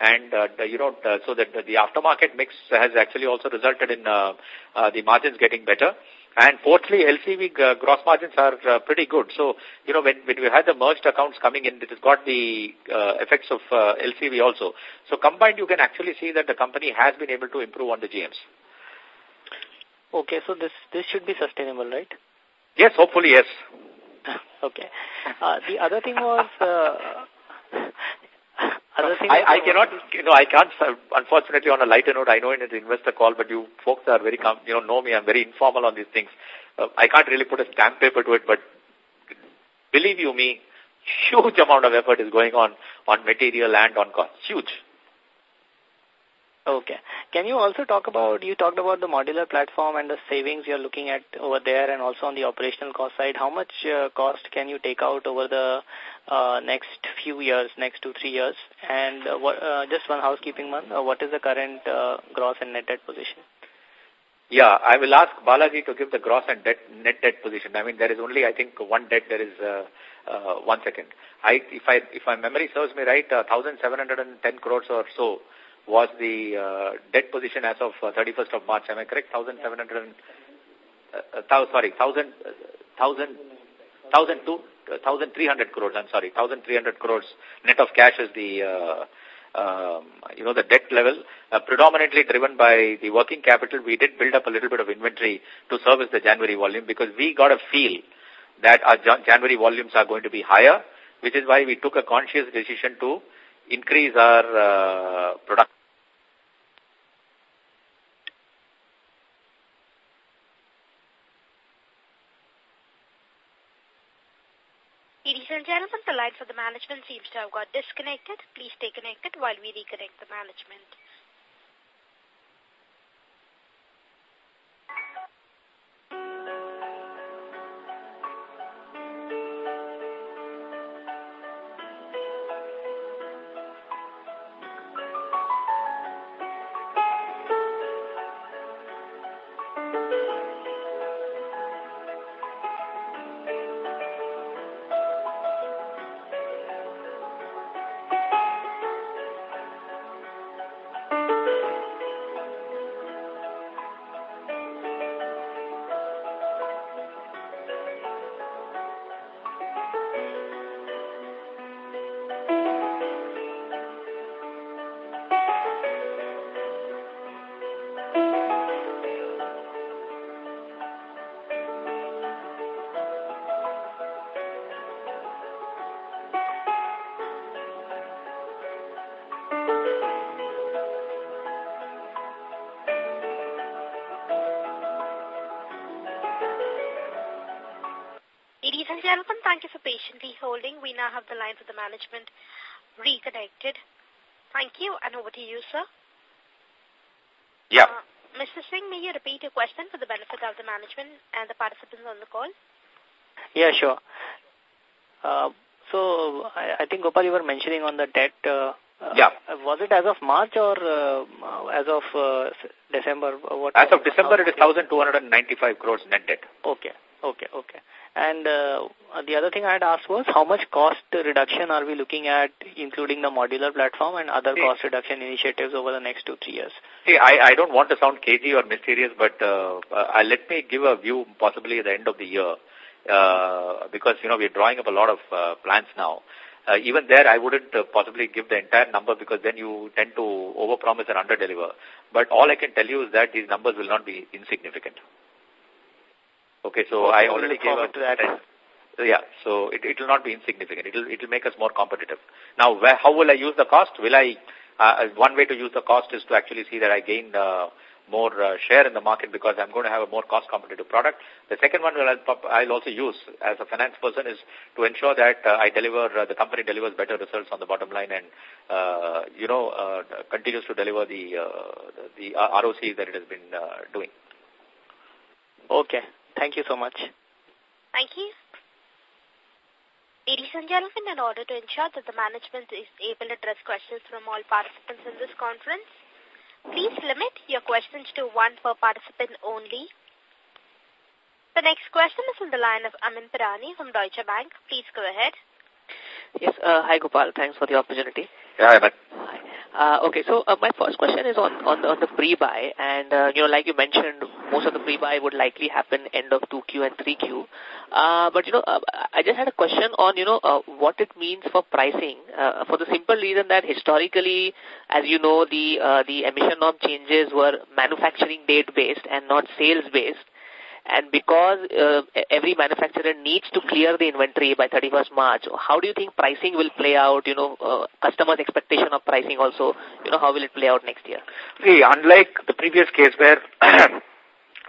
And, uh, the, you know, so that the aftermarket mix has actually also resulted in uh, uh, the margins getting better. And fourthly, LCV uh, gross margins are uh, pretty good. So, you know, when, when we had the merged accounts coming in, it has got the uh, effects of uh, LCV also. So combined, you can actually see that the company has been able to improve on the GMs. Okay, so this, this should be sustainable, right? Yes, hopefully, yes. Okay. Uh, the other thing was, uh, other thing I, I cannot, you know, I can't, unfortunately, on a lighter note, I know is an investor call, but you folks are very, you know, know me, I'm very informal on these things. Uh, I can't really put a stamp paper to it, but believe you me, huge amount of effort is going on on material and on cost. Huge. Okay. Can you also talk about, you talked about the modular platform and the savings you're looking at over there and also on the operational cost side. How much uh, cost can you take out over the uh, next few years, next two, three years? And uh, uh, just one housekeeping one, what is the current gross and net debt position? Yeah, I will ask Balaji to give the gross and debt, net debt position. I mean, there is only, I think, one debt. There is, uh, uh, one second. I, if I, if my memory serves me right, uh, 1,710 crores or so was the uh, debt position as of uh, 31st of March. Am I correct? 1,700, uh, uh, sorry, 1,000, 1,000, 1,300 crores, I'm sorry, 1,300 crores net of cash is the, uh, um, you know, the debt level, uh, predominantly driven by the working capital. We did build up a little bit of inventory to service the January volume because we got a feel that our January volumes are going to be higher, which is why we took a conscious decision to increase our uh, production. Ladies and gentlemen, the line for the management seems to have got disconnected. Please stay connected while we reconnect the management. Thank you for patiently holding. We now have the line for the management reconnected. Thank you, and over to you, sir. Yeah. Uh, Mr. Singh, may you repeat your question for the benefit of the management and the participants on the call? Yeah, sure. Uh, so, I, I think, Gopal, you were mentioning on the debt. Uh, yeah. Uh, was it as of March or uh, as of uh, December? What, as of December, it is 1,295 crores net debt. Okay, okay, okay. And uh, the other thing I had asked was how much cost reduction are we looking at, including the modular platform and other See, cost reduction initiatives over the next two, three years? See, I, I don't want to sound cagey or mysterious, but uh, uh, let me give a view possibly at the end of the year, uh, because, you know, we're drawing up a lot of uh, plans now. Uh, even there, I wouldn't uh, possibly give the entire number because then you tend to overpromise and underdeliver. But all I can tell you is that these numbers will not be insignificant. Okay, so okay, I already gave to that. Yeah, so it, it will not be insignificant. It will, it will make us more competitive. Now, where, how will I use the cost? Will I, uh, one way to use the cost is to actually see that I gain uh, more uh, share in the market because I'm going to have a more cost competitive product. The second one will I'll, I'll also use as a finance person is to ensure that uh, I deliver, uh, the company delivers better results on the bottom line and, uh, you know, uh, continues to deliver the, uh, the ROC that it has been uh, doing. Okay. Thank you so much. Thank you. Ladies and gentlemen, in order to ensure that the management is able to address questions from all participants in this conference, please limit your questions to one per participant only. The next question is from the line of Amyn Pirani from Deutsche Bank. Please go ahead. Yes, uh, hi Gopal. Thanks for the opportunity. Yeah, Amyn. Hi. Uh, okay, so uh, my first question is on on the, on the pre-buy, and uh, you know, like you mentioned, most of the pre-buy would likely happen end of 2Q and 3Q. Uh, but you know, uh, I just had a question on you know uh, what it means for pricing, uh, for the simple reason that historically, as you know, the uh, the emission norm changes were manufacturing date based and not sales based. And because uh, every manufacturer needs to clear the inventory by 31st March, how do you think pricing will play out? You know, uh, customers' expectation of pricing also, you know, how will it play out next year? See, unlike the previous case where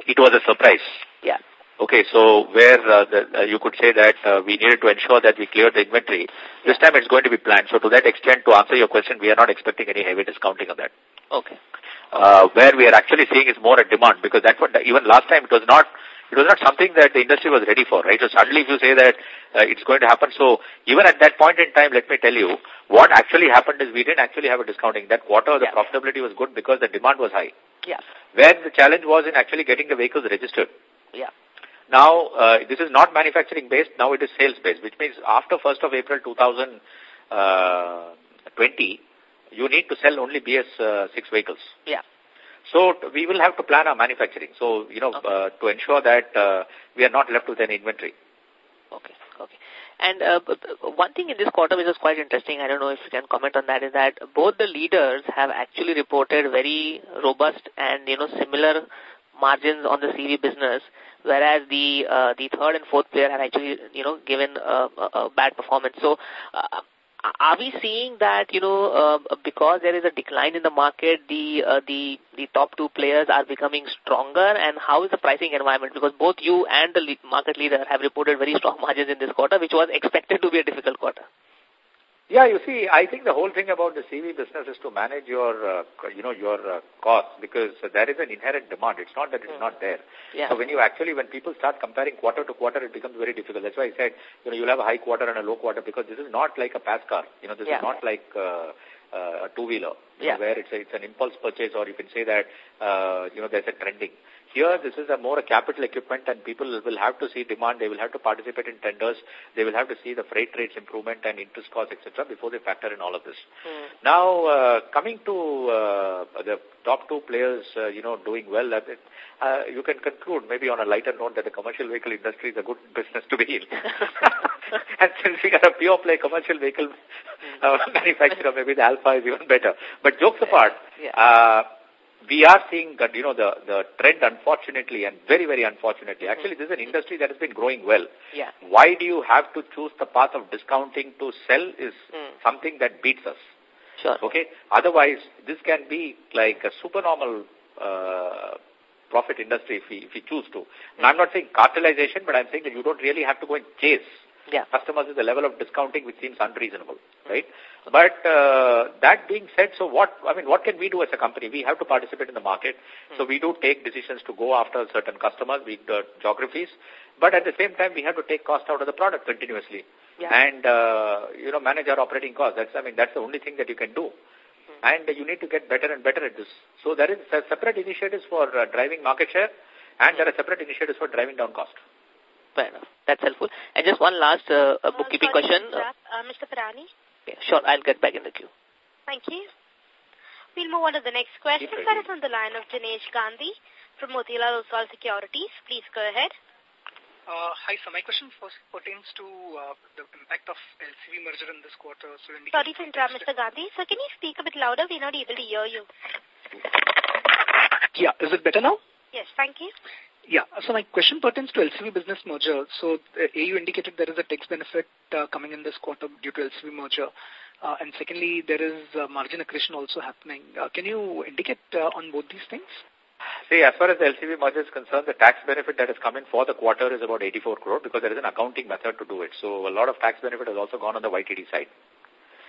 it was a surprise. Yeah. Okay, so where uh, the, uh, you could say that uh, we needed to ensure that we cleared the inventory, this time it's going to be planned. So to that extent, to answer your question, we are not expecting any heavy discounting of that. Okay. Uh, where we are actually seeing is more a demand because that's what, even last time it was not it was not something that the industry was ready for, right? So suddenly if you say that uh, it's going to happen, so even at that point in time, let me tell you, what actually happened is we didn't actually have a discounting. That quarter, the yeah. profitability was good because the demand was high. Yeah. Where the challenge was in actually getting the vehicles registered. Yeah. Now, uh, this is not manufacturing based, now it is sales based, which means after 1st of April 2020, uh, you need to sell only BS6 uh, vehicles. Yeah. So we will have to plan our manufacturing. So, you know, okay. uh, to ensure that uh, we are not left with an inventory. Okay, okay. And uh, one thing in this quarter which is quite interesting, I don't know if you can comment on that, is that both the leaders have actually reported very robust and, you know, similar margins on the CV business, whereas the uh, the third and fourth player have actually, you know, given uh, a, a bad performance. So, uh, are we seeing that, you know, uh, because there is a decline in the market, the uh, the the top two players are becoming stronger? And how is the pricing environment? Because both you and the market leader have reported very strong margins in this quarter, which was expected to be a difficult quarter. Yeah, you see, I think the whole thing about the CV business is to manage your, uh, you know, your uh, costs because there is an inherent demand. It's not that it's mm. not there. Yeah. So when you actually, when people start comparing quarter to quarter, it becomes very difficult. That's why I said, you know, you'll have a high quarter and a low quarter because this is not like a pass car. You know, this yeah. is not like uh, uh, a two-wheeler yeah. know, where it's, a, it's an impulse purchase or you can say that, uh, you know, there's a trending. Here, this is a more a capital equipment and people will have to see demand. They will have to participate in tenders. They will have to see the freight rates improvement and interest costs, etc. before they factor in all of this. Mm. Now, uh, coming to uh, the top two players, uh, you know, doing well, uh, you can conclude maybe on a lighter note that the commercial vehicle industry is a good business to be in. and since we are a pure play commercial vehicle uh, manufacturer, maybe the Alpha is even better. But jokes apart, yeah. uh, we are seeing that, you know, the, the trend, unfortunately, and very, very unfortunately, actually, this is an industry that has been growing well. Yeah. Why do you have to choose the path of discounting to sell is mm. something that beats us. Sure. Okay? Otherwise, this can be like a supernormal uh, profit industry if we, if we choose to. Now, I'm not saying cartelization, but I'm saying that you don't really have to go and chase yeah. customers with a level of discounting which seems unreasonable, right? But uh, that being said, so what, I mean, what can we do as a company? We have to participate in the market. So we do take decisions to go after certain customers, we, uh, geographies, but at the same time, we have to take cost out of the product continuously. Yeah. And, uh, you know, manage our operating costs. That's, I mean, that's the only thing that you can do. Hmm. And you need to get better and better at this. So there is separate initiatives for uh, driving market share, and there are separate initiatives for driving down cost. Fair enough. That's helpful. And just one last uh, uh bookkeeping sorry, question. Uh, Mr. Pirani? Yeah, sure, I'll get back in the queue. Thank you. We'll move on to the next question. That is on the line of Jinesh Gandhi from Motilal Oswal Securities. Please go ahead. Uh, hi, so my question first pertains to uh, the impact of LCV merger in this quarter. So Sorry to interrupt, Mr. Gandhi. So can you speak a bit louder? We're not able to hear you. Yeah, is it better now? Yes, thank you. Yeah. So my question pertains to LCV business merger. So uh, A, you indicated there is a tax benefit uh, coming in this quarter due to LCV merger. Uh, and secondly, there is uh, margin accretion also happening. Uh, can you indicate uh, on both these things? See, as far as the LCV merger is concerned, the tax benefit that has come in for the quarter is about 84 crore because there is an accounting method to do it. So a lot of tax benefit has also gone on the YTD side.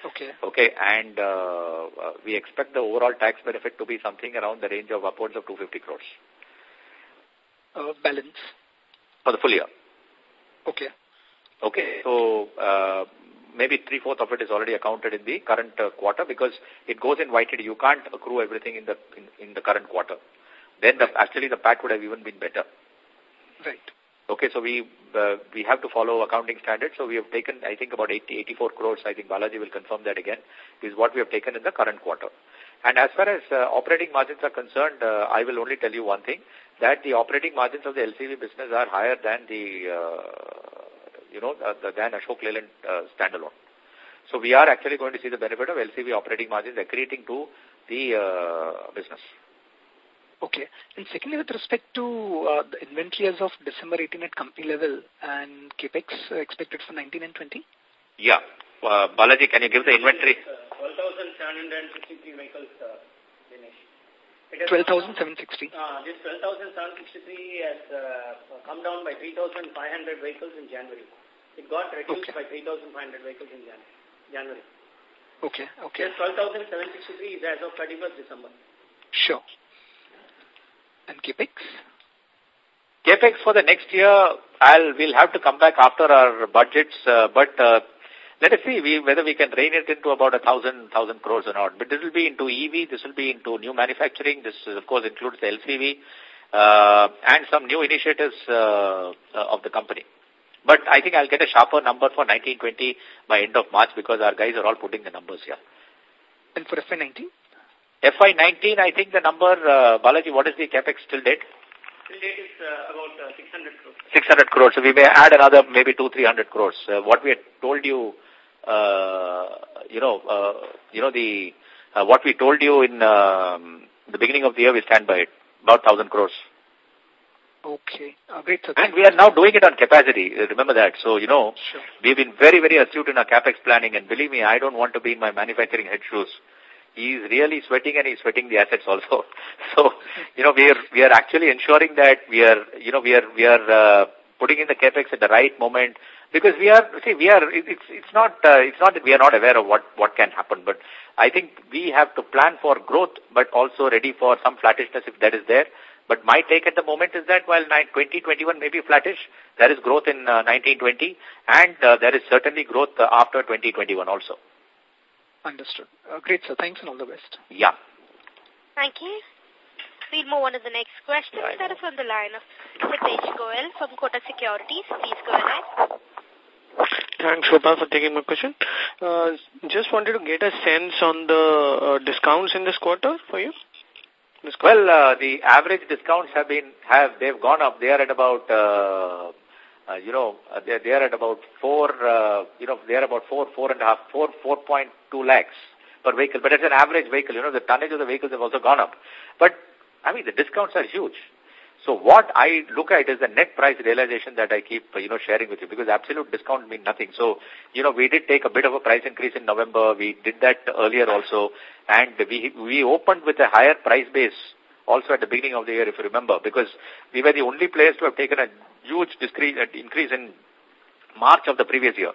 Okay. Okay, and uh, uh, we expect the overall tax benefit to be something around the range of upwards of 250 crores uh, balance? For the full year. Okay. Okay. So, uh, maybe three-fourths of it is already accounted in the current uh, quarter because it goes in YTD. You can't accrue everything in the in, in the current quarter. Then the, actually the PAT would have even been better. Right. Okay, so we uh, we have to follow accounting standards. So we have taken, I think, about 80, 84 crores. I think Balaji will confirm that again. Is what we have taken in the current quarter. And as far as uh, operating margins are concerned, uh, I will only tell you one thing that the operating margins of the LCV business are higher than the, uh, you know, uh, the, than Ashok Leyland uh, standalone. So we are actually going to see the benefit of LCV operating margins accreting to the uh, business. Okay. And secondly, with respect to uh, the inventory as of December 18 at company level and capex uh, expected for 19 and 20? Yeah. Uh, Balaji, can you give the inventory? Uh, 12,763 vehicles, uh, 12,760. Uh, this 12,763 has uh, come down by 3,500 vehicles in January. It got reduced okay. by 3,500 vehicles in January. Okay, okay. This 12,763 is as of 31st December. Sure. And CAPEX? CAPEX for the next year, I'll, we'll have to come back after our budgets, uh, but uh, let us see we, whether we can rein it into about a thousand, thousand crores or not. But this will be into EV, this will be into new manufacturing, this of course includes the LCV, uh, and some new initiatives uh, uh, of the company. But I think I'll get a sharper number for 1920 by end of March because our guys are all putting the numbers here. And for FY19? FY19, I think the number, uh, Balaji, what is the capex till date? Till date is uh, about uh, 600 crores. 600 crores. So we may add another maybe 2, 300 crores. Uh, what we had told you you know, uh, you know the uh, what we told you in um, the beginning of the year, we stand by it, about thousand crores. Okay, uh, great. Sir. And we are now doing it on capacity. Remember that. So you know, sure. we've been very, very astute in our capex planning, and believe me, I don't want to be in my manufacturing head shoes. He's really sweating, and he's sweating the assets also. So you know, we are we are actually ensuring that we are you know we are we are uh, putting in the capex at the right moment because we are, see, we are, it's, it's not, uh, it's not that we are not aware of what, what can happen, but I think we have to plan for growth, but also ready for some flattishness if that is there. But my take at the moment is that while 2021 may be flattish, there is growth in uh, 1920 and uh, there is certainly growth uh, after 2021 also. Understood. Uh, great, sir. Thanks and all the best. Yeah. Thank you. We'll move on to the next question. Yeah, that is on the line of Hitesh Goel from Kotak Securities. Please go ahead. Thanks, Gopal, for taking my question. Uh, just wanted to get a sense on the uh, discounts in this quarter for you. Well, uh, the average discounts have been have they've gone up. They are at about uh, uh, you know uh, they they are at about four uh, you know they are about four four and a half four four point two lakhs per vehicle. But it's an average vehicle. You know the tonnage of the vehicles have also gone up. But I mean the discounts are huge. So what I look at is the net price realization that I keep, you know, sharing with you because absolute discount mean nothing. So, you know, we did take a bit of a price increase in November. We did that earlier also. And we, we opened with a higher price base also at the beginning of the year, if you remember, because we were the only players to have taken a huge increase in March of the previous year.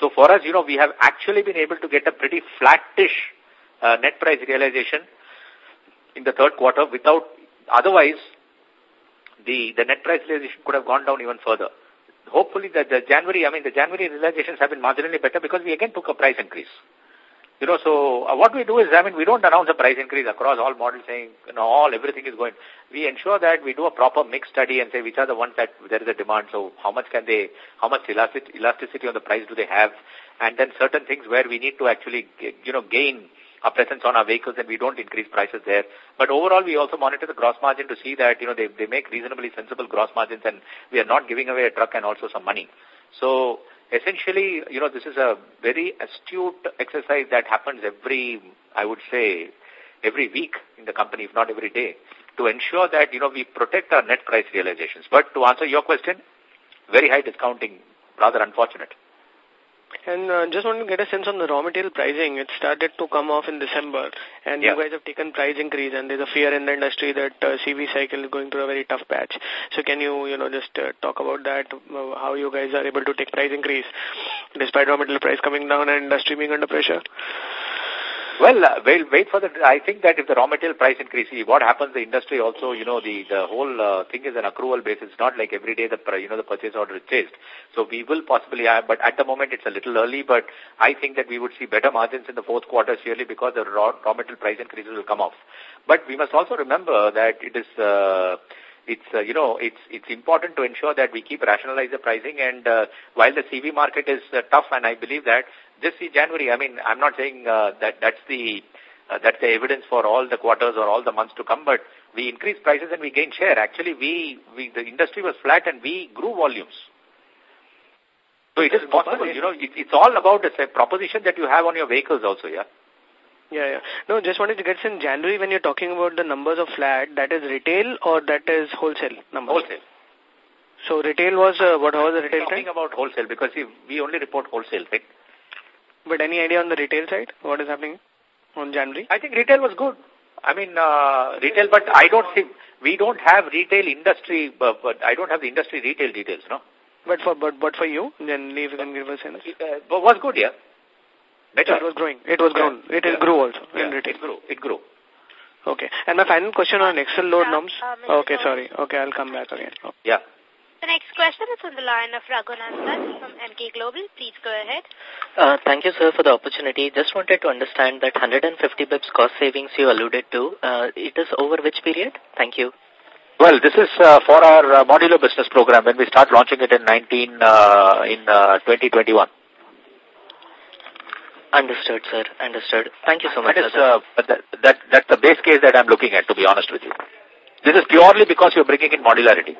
So for us, you know, we have actually been able to get a pretty flattish uh, net price realization in the third quarter without, otherwise, the, the net price realization could have gone down even further. Hopefully the, the January, I mean, the January realizations have been marginally better because we again took a price increase. You know, so uh, what we do is, I mean, we don't announce a price increase across all models saying, you know, all, everything is going. We ensure that we do a proper mix study and say which are the ones that there is a demand. So how much can they, how much elasticity on the price do they have? And then certain things where we need to actually, you know, gain a presence on our vehicles and we don't increase prices there. But overall, we also monitor the gross margin to see that, you know, they, they make reasonably sensible gross margins and we are not giving away a truck and also some money. So essentially, you know, this is a very astute exercise that happens every, I would say, every week in the company, if not every day, to ensure that, you know, we protect our net price realizations. But to answer your question, very high discounting, rather unfortunate. And uh, just want to get a sense on the raw material pricing. It started to come off in December, and yeah. you guys have taken price increase, and there's a fear in the industry that uh, CV cycle is going through a very tough patch. So can you, you know, just uh, talk about that, uh, how you guys are able to take price increase despite raw material price coming down and industry being under pressure? Well, uh, wait, wait for the, I think that if the raw material price increases, what happens, the industry also, you know, the, the whole uh, thing is an accrual basis. It's not like every day the, you know, the purchase order is chased. So we will possibly have, but at the moment it's a little early, but I think that we would see better margins in the fourth quarter surely because the raw, raw material price increases will come off. But we must also remember that it is, uh, it's, uh, you know, it's, it's important to ensure that we keep rationalize the pricing and uh, while the CV market is uh, tough and I believe that this is January, I mean, I'm not saying uh, that that's the, uh, that's the evidence for all the quarters or all the months to come, but we increased prices and we gained share. Actually, we, we, the industry was flat and we grew volumes. So it is possible, you know, it, it's all about the proposition that you have on your vehicles also, yeah. Yeah, yeah. No, just wanted to get in January when you're talking about the numbers of flat, that is retail or that is wholesale numbers? Wholesale. So retail was, uh, what was the retail talking about wholesale because see, we only report wholesale, right? But any idea on the retail side? What is happening on January? I think retail was good. I mean, uh, retail, but I don't think, we don't have retail industry, but, but I don't have the industry retail details, no? But for, but, but for you, then leave and give us a sense. Uh, was good, yeah. Better. it was growing. It was grown. Yeah. It yeah. grew also. Yeah. It grew. It grew. Okay. And my final question on axle load norms. Uh, okay, sorry. Okay, I'll come back again. Okay. Yeah. The next question is on the line of Raghunandan from Emkay Global. Please go ahead. Uh, thank you, sir, for the opportunity. Just wanted to understand that 150 bips cost savings you alluded to. Uh, it is over which period? Thank you. Well, this is uh, for our uh, modular business program when we start launching it in 19 uh, in uh, 2021. Understood, sir. Understood. Thank you so much. That is, uh, that, that, that's the base case that I'm looking at, to be honest with you. This is purely because you're bringing in modularity.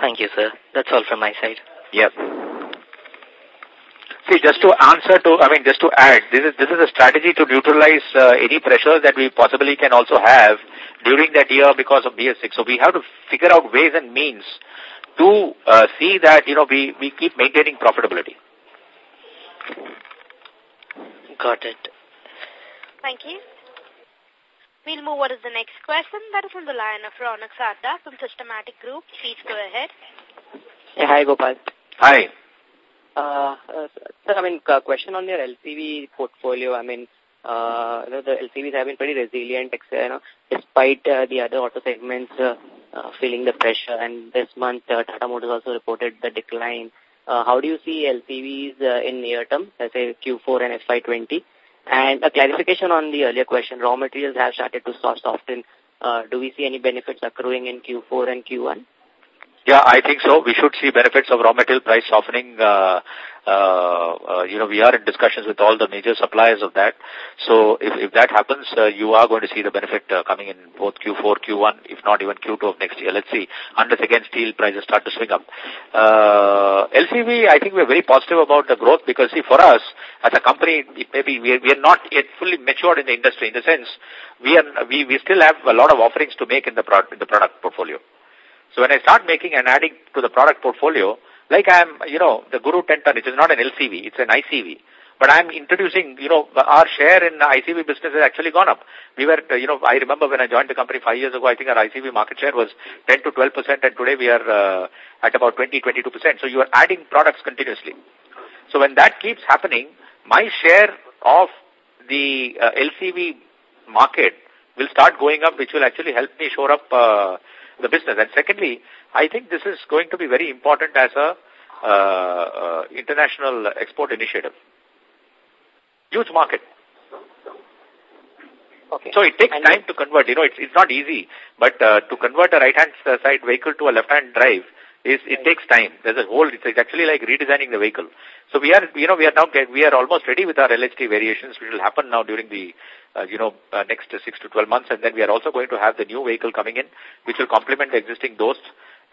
Thank you, sir. That's all from my side. Yep. See, just to answer to, I mean, just to add, this is, this is a strategy to neutralize uh, any pressures that we possibly can also have during that year because of BS6. So we have to figure out ways and means to uh, see that, you know, we, we keep maintaining profitability. Got it. Thank you. We'll move on to the next question. That is on the line of Ronak Sarda from Systematix Group. Please go ahead. Yeah, hi, Gopal. Hi. Uh, uh, sir, I mean, uh, question on your LCV portfolio. I mean, uh, you know, the LCVs have been pretty resilient, you know, despite uh, the other auto segments uh, uh, feeling the pressure. And this month, uh, Tata Motors also reported the decline. Uh, how do you see LCVs uh, in near term, let's say Q4 and FY20? And a clarification on the earlier question, raw materials have started to soften. Uh, do we see any benefits accruing in Q4 and Q1? Yeah, I think so. We should see benefits of raw material price softening uh, uh, uh, you know, we are in discussions with all the major suppliers of that. So if, if that happens, uh, you are going to see the benefit uh, coming in both Q4, Q1, if not even Q2 of next year. Let's see. Unless again steel prices start to swing up. Uh, LCV, I think we're very positive about the growth because see, for us, as a company, maybe we are, we are not yet fully matured in the industry in the sense we are, we, we still have a lot of offerings to make in the product, in the product portfolio. So when I start making and adding to the product portfolio, like I'm, you know, the Guru 10 ton, it is not an LCV, it's an ICV. But I'm introducing, you know, our share in ICV business has actually gone up. We were, you know, I remember when I joined the company five years ago, I think our ICV market share was 10 to 12 percent, and today we are uh, at about 20, 22 percent. So you are adding products continuously. So when that keeps happening, my share of the uh, LCV market will start going up, which will actually help me shore up uh, the business. And secondly, I think this is going to be very important as a uh, uh, international export initiative. Huge market. Okay. So it takes and time to convert. You know, it's, it's not easy, but uh, to convert a right-hand side vehicle to a left-hand drive is it takes time. There's a whole, it's actually like redesigning the vehicle. So we are, you know, we are now, get, we are almost ready with our LHD variations, which will happen now during the, uh, you know, uh, next 6 to 12 months. And then we are also going to have the new vehicle coming in, which will complement the existing Dost.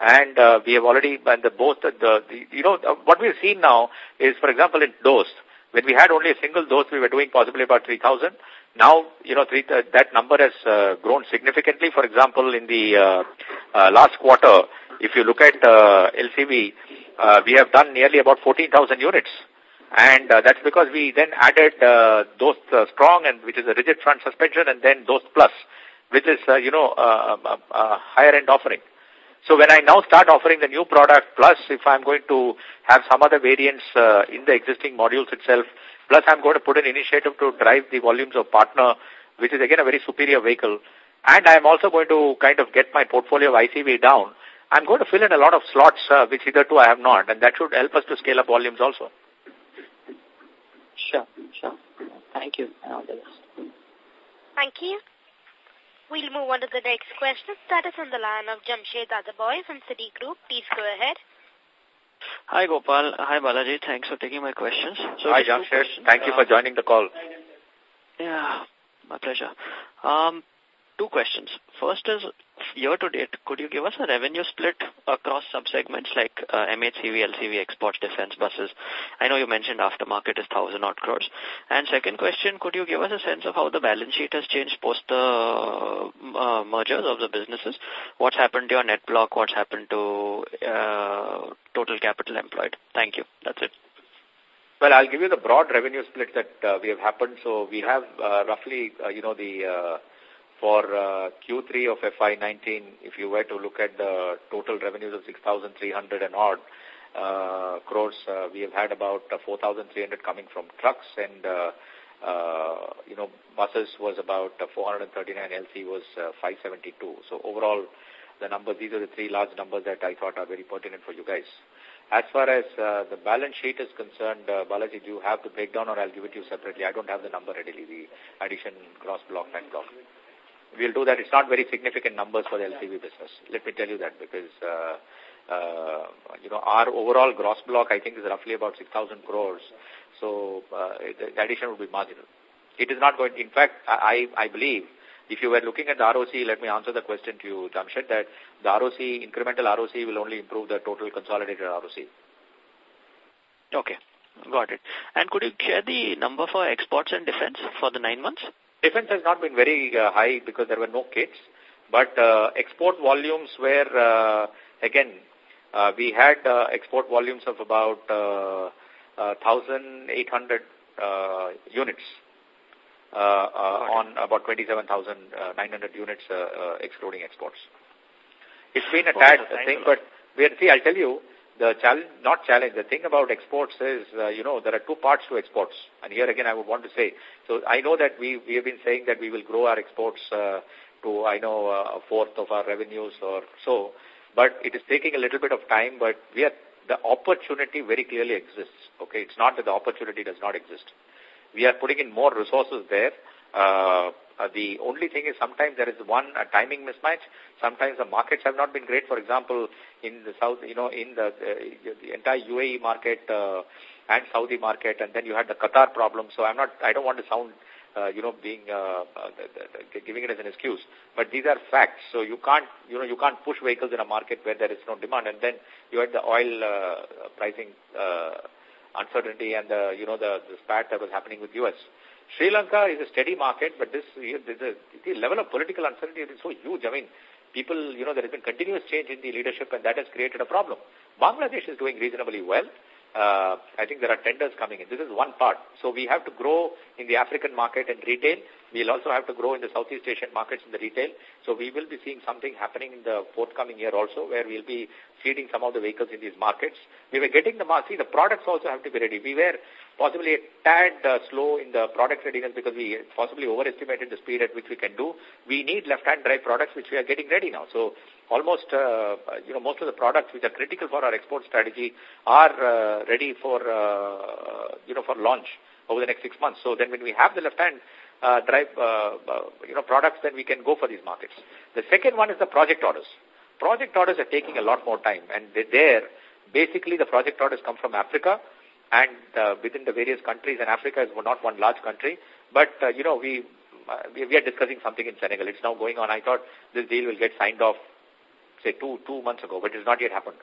And uh, we have already, and the both, the, the, you know, uh, what we've seen now is, for example, in Dost, when we had only a single Dost, we were doing possibly about 3,000. Now, you know, three, uh, that number has uh, grown significantly. For example, in the uh, uh, last quarter, if you look at uh, LCV, uh, we have done nearly about 14,000 units. And uh, that's because we then added uh, Dost uh, Strong, and which is a rigid front suspension, and then Dost Plus, which is, uh, you know, uh, a, a higher-end offering. So when I now start offering the new product, plus if I'm going to have some other variants uh, in the existing modules itself, plus I'm going to put an initiative to drive the volumes of partner, which is again a very superior vehicle, and I'm also going to kind of get my portfolio of ICV down, I'm going to fill in a lot of slots, uh, which hitherto I have not, and that should help us to scale up volumes also. Sure, sure. Thank you, and all the best. Thank you. We'll move on to the next question. That is on the line of Jamshed Dadabhoy from Citigroup. Please go ahead. Hi, Gopal. Hi, Balaji. Thanks for taking my questions. So Hi, Jamshed. Thank you for joining the call. Yeah, my pleasure. Um, two questions. First is, year to date, could you give us a revenue split across subsegments like uh, MHCV, LCV, exports, defense, buses? I know you mentioned aftermarket is 1,000 odd crores. And second question, could you give us a sense of how the balance sheet has changed post the uh, mergers of the businesses? What's happened to your net block? What's happened to uh, total capital employed? Thank you. That's it. Well, I'll give you the broad revenue split that uh, we have happened. So we have uh, roughly, uh, you know, the uh, for uh, Q3 of FY19, if you were to look at the total revenues of 6,300 and odd uh, crores, uh, we have had about uh, 4,300 coming from trucks and, you know, buses was about uh, 439, LC was uh, 572. So overall, the numbers, these are the three large numbers that I thought are very pertinent for you guys. As far as uh, the balance sheet is concerned, uh, Balaji, do you have the breakdown or I'll give it to you separately? I don't have the number readily, the addition, gross block, net block we'll do that. It's not very significant numbers for the LCV business. Let me tell you that because, uh, uh, you know, our overall gross block, I think, is roughly about 6,000 crores. So uh, the addition would be marginal. It is not going, in fact, I, I believe, if you were looking at the ROC, let me answer the question to you, Jamshed, that the ROC, incremental ROC will only improve the total consolidated ROC. Okay, got it. And could you share the number for exports and defense for the nine months? Defense has not been very uh, high because there were no kits, but uh, export volumes were, uh, again, uh, we had uh, export volumes of about uh, uh, 1,800 uh, units uh, uh, on about 27,900 units uh, uh, excluding exports. It's been a tad thing, but we are, see, I'll tell you, the challenge, not challenge, the thing about exports is, uh, you know, there are two parts to exports. And here again, I would want to say, so I know that we, we have been saying that we will grow our exports uh, to, I know, uh, a fourth of our revenues or so, but it is taking a little bit of time, but we are, the opportunity very clearly exists. Okay, it's not that the opportunity does not exist. We are putting in more resources there. Uh, uh, the only thing is sometimes there is one a timing mismatch. Sometimes the markets have not been great. For example, in the south, you know, in the, uh, the entire UAE market uh, and Saudi market, and then you had the Qatar problem. So I'm not, I don't want to sound, uh, you know, being uh, uh, giving it as an excuse, but these are facts. So you can't, you know, you can't push vehicles in a market where there is no demand, and then you had the oil uh, pricing uh, uncertainty and the, you know, the, the spat that was happening with U.S. Sri Lanka is a steady market, but this, the, the level of political uncertainty is so huge. I mean, people, you know, there has been continuous change in the leadership and that has created a problem. Bangladesh is doing reasonably well. uh, I think there are tenders coming in. This is one part. So we have to grow in the African market and retail. We'll also have to grow in the Southeast Asian markets in the retail. So we will be seeing something happening in the forthcoming year also where we'll be feeding some of the vehicles in these markets. We were getting the, see, the products also have to be ready. We were possibly a tad uh, slow in the product readiness because we possibly overestimated the speed at which we can do. We need left-hand drive products which we are getting ready now. So almost, uh, you know, most of the products which are critical for our export strategy are uh, ready for, uh, you know, for launch over the next six months. So then when we have the left-hand uh, drive, uh, uh, you know, products, then we can go for these markets. The second one is the project orders. Project orders are taking a lot more time, and there, basically the project orders come from Africa and uh, within the various countries, and Africa is not one large country, but, uh, you know, we, uh, we, we are discussing something in Senegal. It's now going on. I thought this deal will get signed off say, two, two months ago, but it's not yet happened.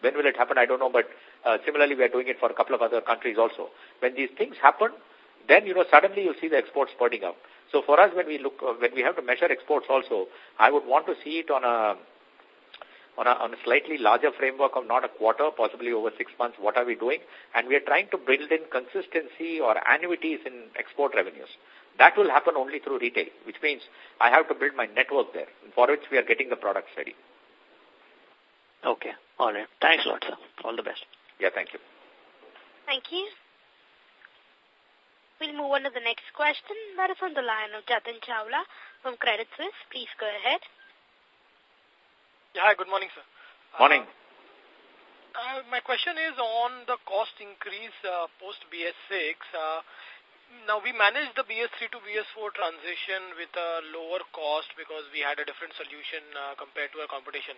When will it happen? I don't know, but uh, similarly, we are doing it for a couple of other countries also. When these things happen, then, you know, suddenly you see the exports spurting up. So for us, when we look, uh, when we have to measure exports also, I would want to see it on a, on a, on a slightly larger framework of not a quarter, possibly over six months, what are we doing? And we are trying to build in consistency or annuities in export revenues. That will happen only through retail, which means I have to build my network there, for which we are getting the products ready. Okay. All right. Thanks a lot, sir. All the best. Yeah, thank you. Thank you. We'll move on to the next question. That is on the line of Jatin Chawla from Credit Suisse. Please go ahead. Yeah, hi, good morning, sir. Morning. Uh, uh, my question is on the cost increase uh, post BS6. Uh, now, we managed the BS3 to BS4 transition with a lower cost because we had a different solution uh, compared to our competition.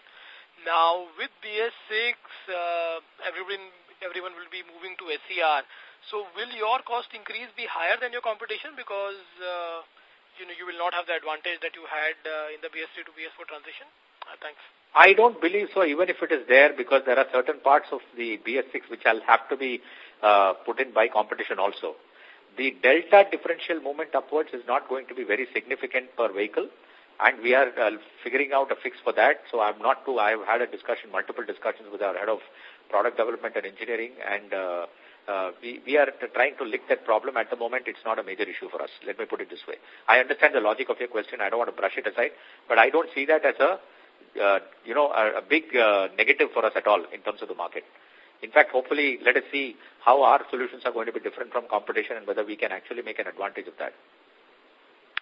Now, with BS6, uh, everyone, everyone will be moving to SCR. So, will your cost increase be higher than your competition because, uh, you know, you will not have the advantage that you had uh, in the BS3 to BS4 transition? Uh, thanks. I don't believe so, even if it is there, because there are certain parts of the BS6 which will have to be uh, put in by competition also. The delta differential movement upwards is not going to be very significant per vehicle and we are uh, figuring out a fix for that. So I'm not too, I've had a discussion, multiple discussions with our head of product development and engineering, and uh, uh, we, we are trying to lick that problem. At the moment, it's not a major issue for us. Let me put it this way. I understand the logic of your question. I don't want to brush it aside, but I don't see that as a, uh, you know, a, a big uh, negative for us at all in terms of the market. In fact, hopefully, let us see how our solutions are going to be different from competition and whether we can actually make an advantage of that.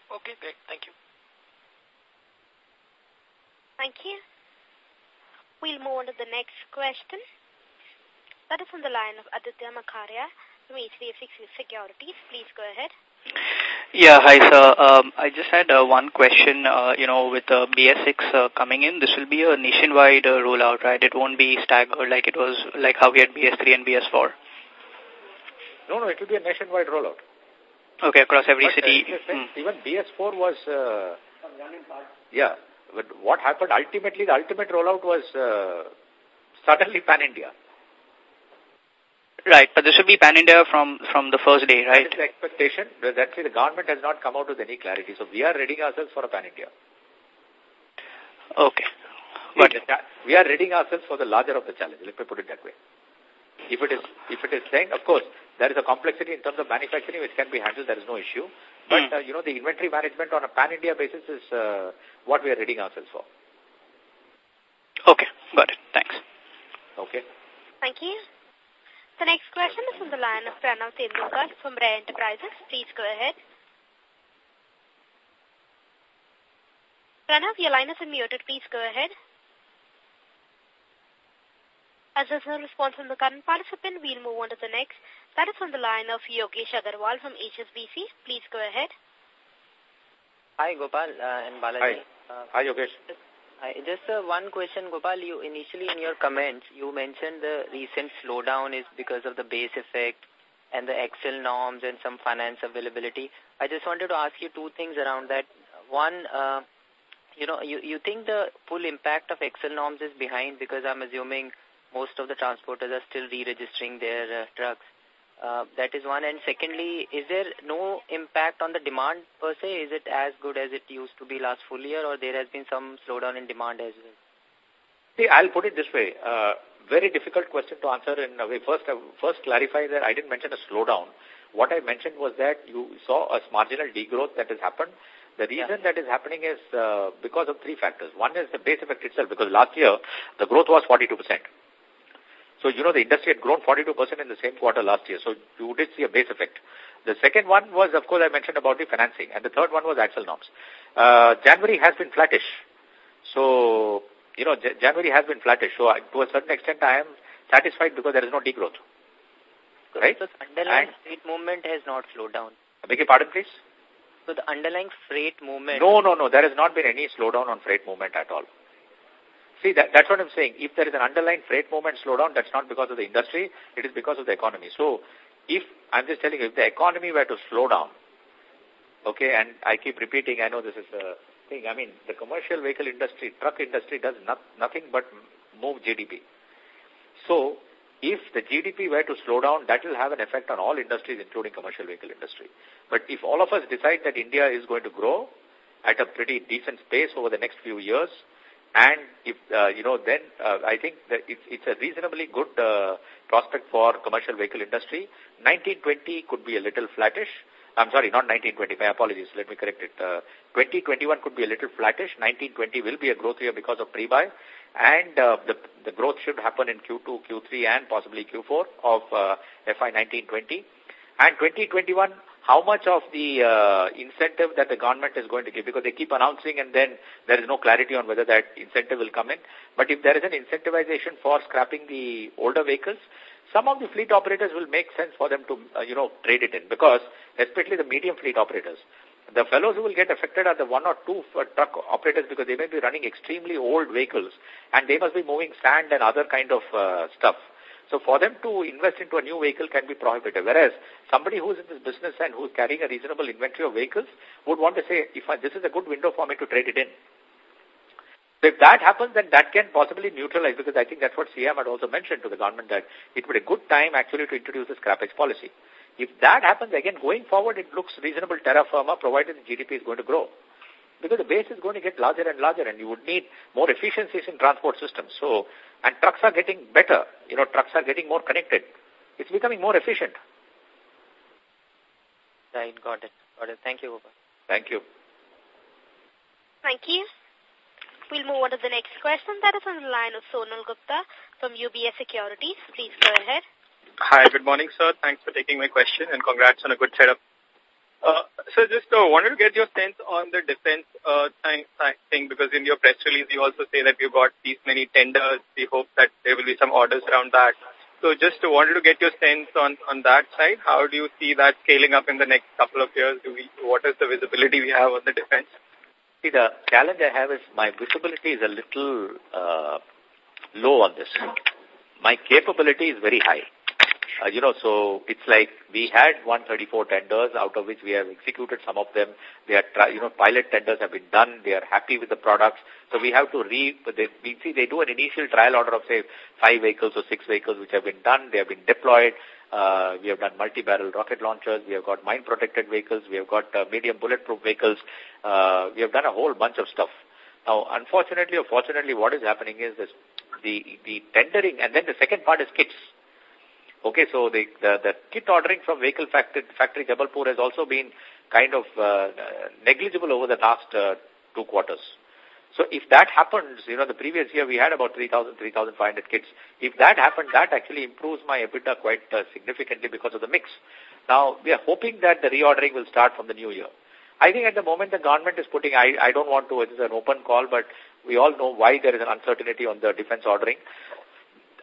Okay, great. Thank you. Thank you. We'll move on to the next question. That is on the line of Aditya Makharia from HDFC Securities. Please go ahead. Yeah, hi sir. Um, I just had uh, one question. Uh, you know, with uh, BS6 uh, coming in, this will be a nationwide uh, rollout, right? It won't be staggered like it was, like how we had BS3 and BS4. No, no, it will be a nationwide rollout. Okay, across every but, city. Uh, mm. Even BS4 was, uh, yeah, but what happened ultimately, the ultimate rollout was uh, suddenly pan-India. Right, but this will be pan-India from, from the first day, right? That is the expectation. Actually, the government has not come out with any clarity. So we are readying ourselves for a pan-India. Okay. But we are readying ourselves for the larger of the challenge. Let me put it that way. If it is, if it is saying, of course, there is a complexity in terms of manufacturing which can be handled. There is no issue. But, mm. uh, you know, the inventory management on a pan-India basis is uh, what we are readying ourselves for. Okay, got it. Thanks. Okay. Thank you. The next question is from the line of Pranav Tendulkar from Rare Enterprises. Please go ahead. Pranav, your line is unmuted. Please go ahead. As there's no response from the current participant, we'll move on to the next. That is on the line of Yogesh Agarwal from HSBC. Please go ahead. Hi, Gopal uh, and Balaji. Hi. Uh, Hi, Yogesh. Hi. Just uh, one question, Gopal. You initially in your comments, you mentioned the recent slowdown is because of the base effect and the axle norms and some finance availability. I just wanted to ask you two things around that. One, uh, you know, you, you think the full impact of axle norms is behind because I'm assuming most of the transporters are still re-registering their uh, trucks. Uh, that is one. And secondly, is there no impact on the demand per se? Is it as good as it used to be last full year or there has been some slowdown in demand as well? See, I'll put it this way. Uh, very difficult question to answer in a way. First, I first clarify that I didn't mention a slowdown. What I mentioned was that you saw a marginal degrowth that has happened. The reason that is happening is uh, because of three factors. One is the base effect itself, because last year the growth was 42%. So, you know, the industry had grown 42% in the same quarter last year. So, you did see a base effect. The second one was, of course, I mentioned about the financing. And the third one was axle norms. Uh, January has been flattish. So, you know, January has been flattish. So, I, to a certain extent, I am satisfied because there is no degrowth. Right? So, the underlying and, freight movement has not slowed down. I beg your pardon, please? So, the underlying freight movement... No, no, no. There has not been any slowdown on freight movement at all. See, that, that's what I'm saying. If there is an underlying freight movement slowdown, that's not because of the industry, it is because of the economy. So, if, I'm just telling you, if the economy were to slow down, okay, and I keep repeating, I know this is a thing, I mean, the commercial vehicle industry, truck industry does not, nothing but move GDP. So, if the GDP were to slow down, that will have an effect on all industries, including commercial vehicle industry. But if all of us decide that India is going to grow at a pretty decent pace over the next few years, and if, uh, you know, then uh, I think that it's, it's a reasonably good uh, prospect for commercial vehicle industry. 1920 could be a little flattish. I'm sorry, not 1920. My apologies. Let me correct it. Uh, 2021 could be a little flattish. 1920 will be a growth year because of pre-buy. And uh, the, the growth should happen in Q2, Q3, and possibly Q4 of uh, FY 1920. And 2021, how much of the uh, incentive that the government is going to give, because they keep announcing and then there is no clarity on whether that incentive will come in. But if there is an incentivization for scrapping the older vehicles, some of the fleet operators will make sense for them to, uh, you know, trade it in because, especially the medium fleet operators, the fellows who will get affected are the one or two truck operators because they may be running extremely old vehicles and they must be moving sand and other kind of uh, stuff. So for them to invest into a new vehicle can be prohibitive. Whereas somebody who's in this business and who's carrying a reasonable inventory of vehicles would want to say, if I, this is a good window for me to trade it in. So if that happens, then that can possibly neutralize, because I think that's what SIAM had also mentioned to the government, that it would be a good time actually to introduce this scrappage policy. If that happens, again, going forward, it looks reasonable terra firma, provided the GDP is going to grow. Because the base is going to get larger and larger, and you would need more efficiencies in transport systems. So and trucks are getting better. You know, trucks are getting more connected. It's becoming more efficient. Right, got it. Got it. Thank you, Thank you. Thank you. We'll move on to the next question. That is on the line of Sonal Gupta from UBS Securities. Please go ahead. Hi, good morning, sir. Thanks for taking my question and congrats on a good setup. Uh, so just uh, wanted to get your sense on the defense uh, thing because in your press release you also say that you got these many tenders. We hope that there will be some orders around that. So just wanted to get your sense on, on that side. How do you see that scaling up in the next couple of years? Do we, what is the visibility we have on the defense? See, the challenge I have is my visibility is a little uh, low on this. My capability is very high. Uh, you know, so it's like we had 134 tenders, out of which we have executed some of them. They are, you know, pilot tenders have been done. They are happy with the products. So we have to re, they, we see they do an initial trial order of say five vehicles or six vehicles which have been done. They have been deployed. Uh, we have done multi-barrel rocket launchers. We have got mine-protected vehicles. We have got uh, medium bulletproof vehicles. Uh, we have done a whole bunch of stuff. Now, unfortunately or fortunately, what is happening is this, the, the tendering, and then the second part is kits. Okay, so the, the, the kit ordering from vehicle factory, factory Jabalpur has also been kind of uh, negligible over the last uh, two quarters. So if that happens, you know, the previous year we had about 3,000, 3,500 kits. If that happened, that actually improves my EBITDA quite uh, significantly because of the mix. Now, we are hoping that the reordering will start from the new year. I think at the moment the government is putting, I, I don't want to, it is an open call, but we all know why there is an uncertainty on the defense ordering.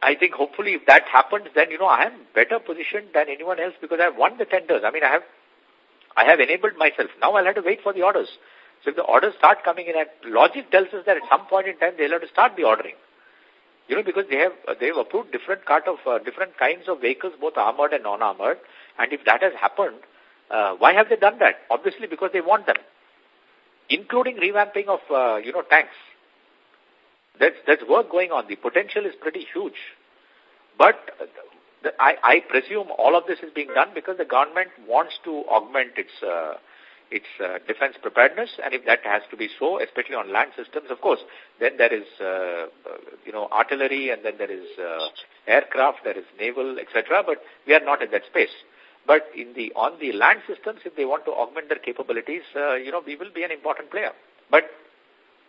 I think hopefully if that happens, then, you know, I am better positioned than anyone else because I have won the tenders. I mean, I have, I have enabled myself. Now I'll have to wait for the orders. So if the orders start coming in, and logic tells us that at some point in time they'll have to start the ordering. You know, because they have, they have approved different kind of, uh, different kinds of vehicles, both armored and non-armored. And if that has happened, uh, why have they done that? Obviously because they want them. Including revamping of, uh, you know, tanks. That's, that's work going on. The potential is pretty huge. But the, I, I presume all of this is being done because the government wants to augment its, uh, it's uh, defense preparedness, and if that has to be so, especially on land systems, of course, then there is, uh, uh, you know, artillery, and then there is uh, aircraft, there is naval, etc. But we are not in that space. But in the on the land systems, if they want to augment their capabilities, uh, you know, we will be an important player. But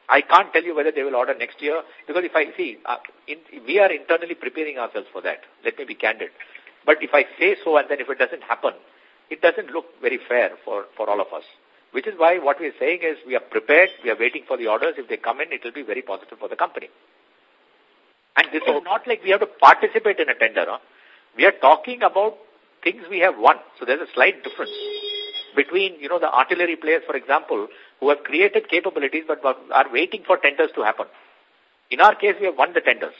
I can't tell you whether they will order next year because if I see, uh, in, we are internally preparing ourselves for that. Let me be candid. But if I say so and then if it doesn't happen, it doesn't look very fair for, for all of us. Which is why what we are saying is we are prepared, we are waiting for the orders. If they come in, it will be very positive for the company. And this is not like we have to participate in a tender. Huh? We are talking about things we have won. So there's a slight difference between, you know, the artillery players, for example, who have created capabilities but are waiting for tenders to happen. In our case, we have won the tenders.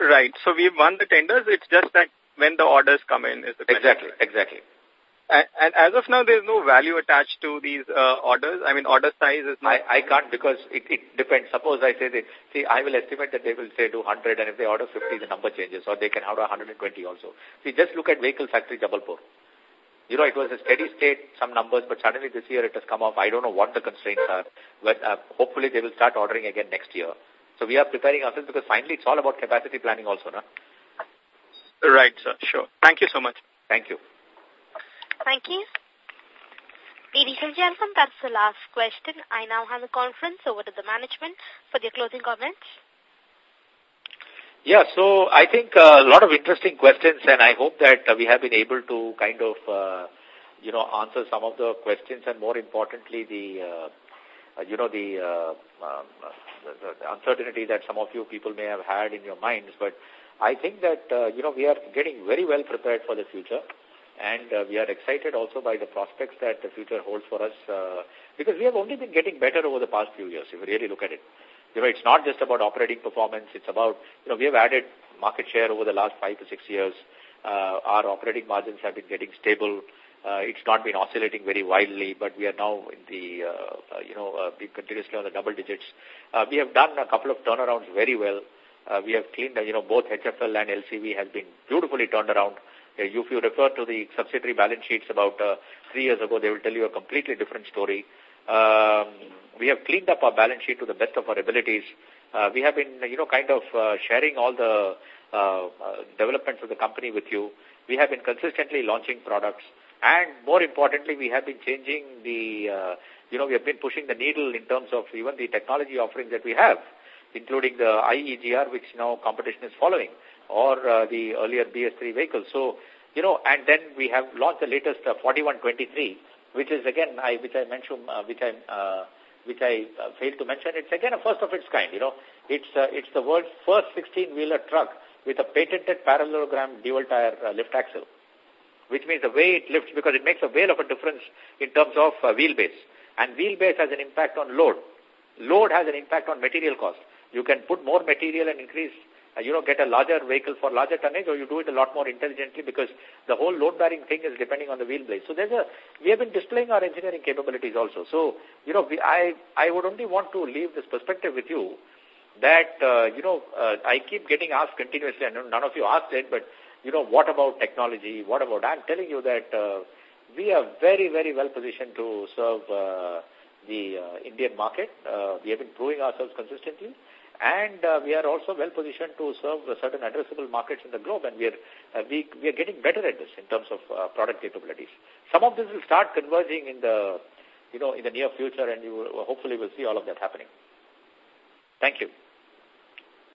Right. So we've won the tenders. It's just that when the orders come in is the question. Exactly, exactly. And, and as of now, there's no value attached to these uh, orders. I mean, order size is not... I, I can't because it, it depends. Suppose I say, they, see, I will estimate that they will say do 100 and if they order 50, the number changes or they can order 120 also. See, just look at Vehicle Factory Jabalpur. You know, it was a steady state, some numbers, but suddenly this year it has come off. I don't know what the constraints are, but uh, hopefully they will start ordering again next year. So we are preparing ourselves because finally it's all about capacity planning also, no? Right, sir. Sure. Thank you so much. Thank you. Thank you. Ladies and gentlemen, that's the last question. I now hand the conference over to the management for their closing comments. Yeah, so I think uh, a lot of interesting questions and I hope that uh, we have been able to kind of, uh, you know, answer some of the questions and more importantly the, uh, uh you know, the, uh, um, the, the uncertainty that some of you people may have had in your minds. But I think that, you know, we are getting very well prepared for the future. And we are excited also by the prospects that the future holds for us uh, because we have only been getting better over the past few years, if you really look at it. You know, it's not just about operating performance. It's about, you know, we have added market share over the last five to six years. Uh, our operating margins have been getting stable. Uh, it's not been oscillating very widely, but we are now in the, uh, uh, you know, uh, continuously on the double digits. Uh, we have done a couple of turnarounds very well. Uh, we have cleaned, you know, both HFL and LCV has been beautifully turned around. Uh, if you refer to the subsidiary balance sheets about uh, three years ago, they will tell you a completely different story. Um, we have cleaned up our balance sheet to the best of our abilities. Uh, we have been, you know, kind of uh, sharing all the uh, uh, developments of the company with you. We have been consistently launching products. And more importantly, we have been changing the, uh, you know, we have been pushing the needle in terms of even the technology offerings that we have, including the IEGR, which now competition is following, or uh, the earlier BS3 vehicles. So, you know, and then we have launched the latest uh, 4123, which is again, I, which I mentioned, which I, which I uh, failed to mention. It's again a first of its kind, you know. It's, uh, it's the world's first 16-wheeler truck with a patented parallelogram dual-tire uh, lift axle, which means the way it lifts, because it makes a whale of a difference in terms of wheelbase. And wheelbase has an impact on load. Load has an impact on material cost. You can put more material and increase uh, you know, get a larger vehicle for larger tonnage or you do it a lot more intelligently because the whole load-bearing thing is depending on the wheel blade. So there's a, we have been displaying our engineering capabilities also. So, you know, we, I, I would only want to leave this perspective with you that, uh, you know, uh, I keep getting asked continuously, and none of you asked it, but, you know, what about technology? What about, I'm telling you that uh, we are very, very well positioned to serve uh, the uh, Indian market. Uh, we have been proving ourselves consistently. And uh, we are also well positioned to serve certain addressable markets in the globe, and we are uh, we we are getting better at this in terms of uh, product capabilities. Some of this will start converging in the you know in the near future, and you will, hopefully will see all of that happening. Thank you.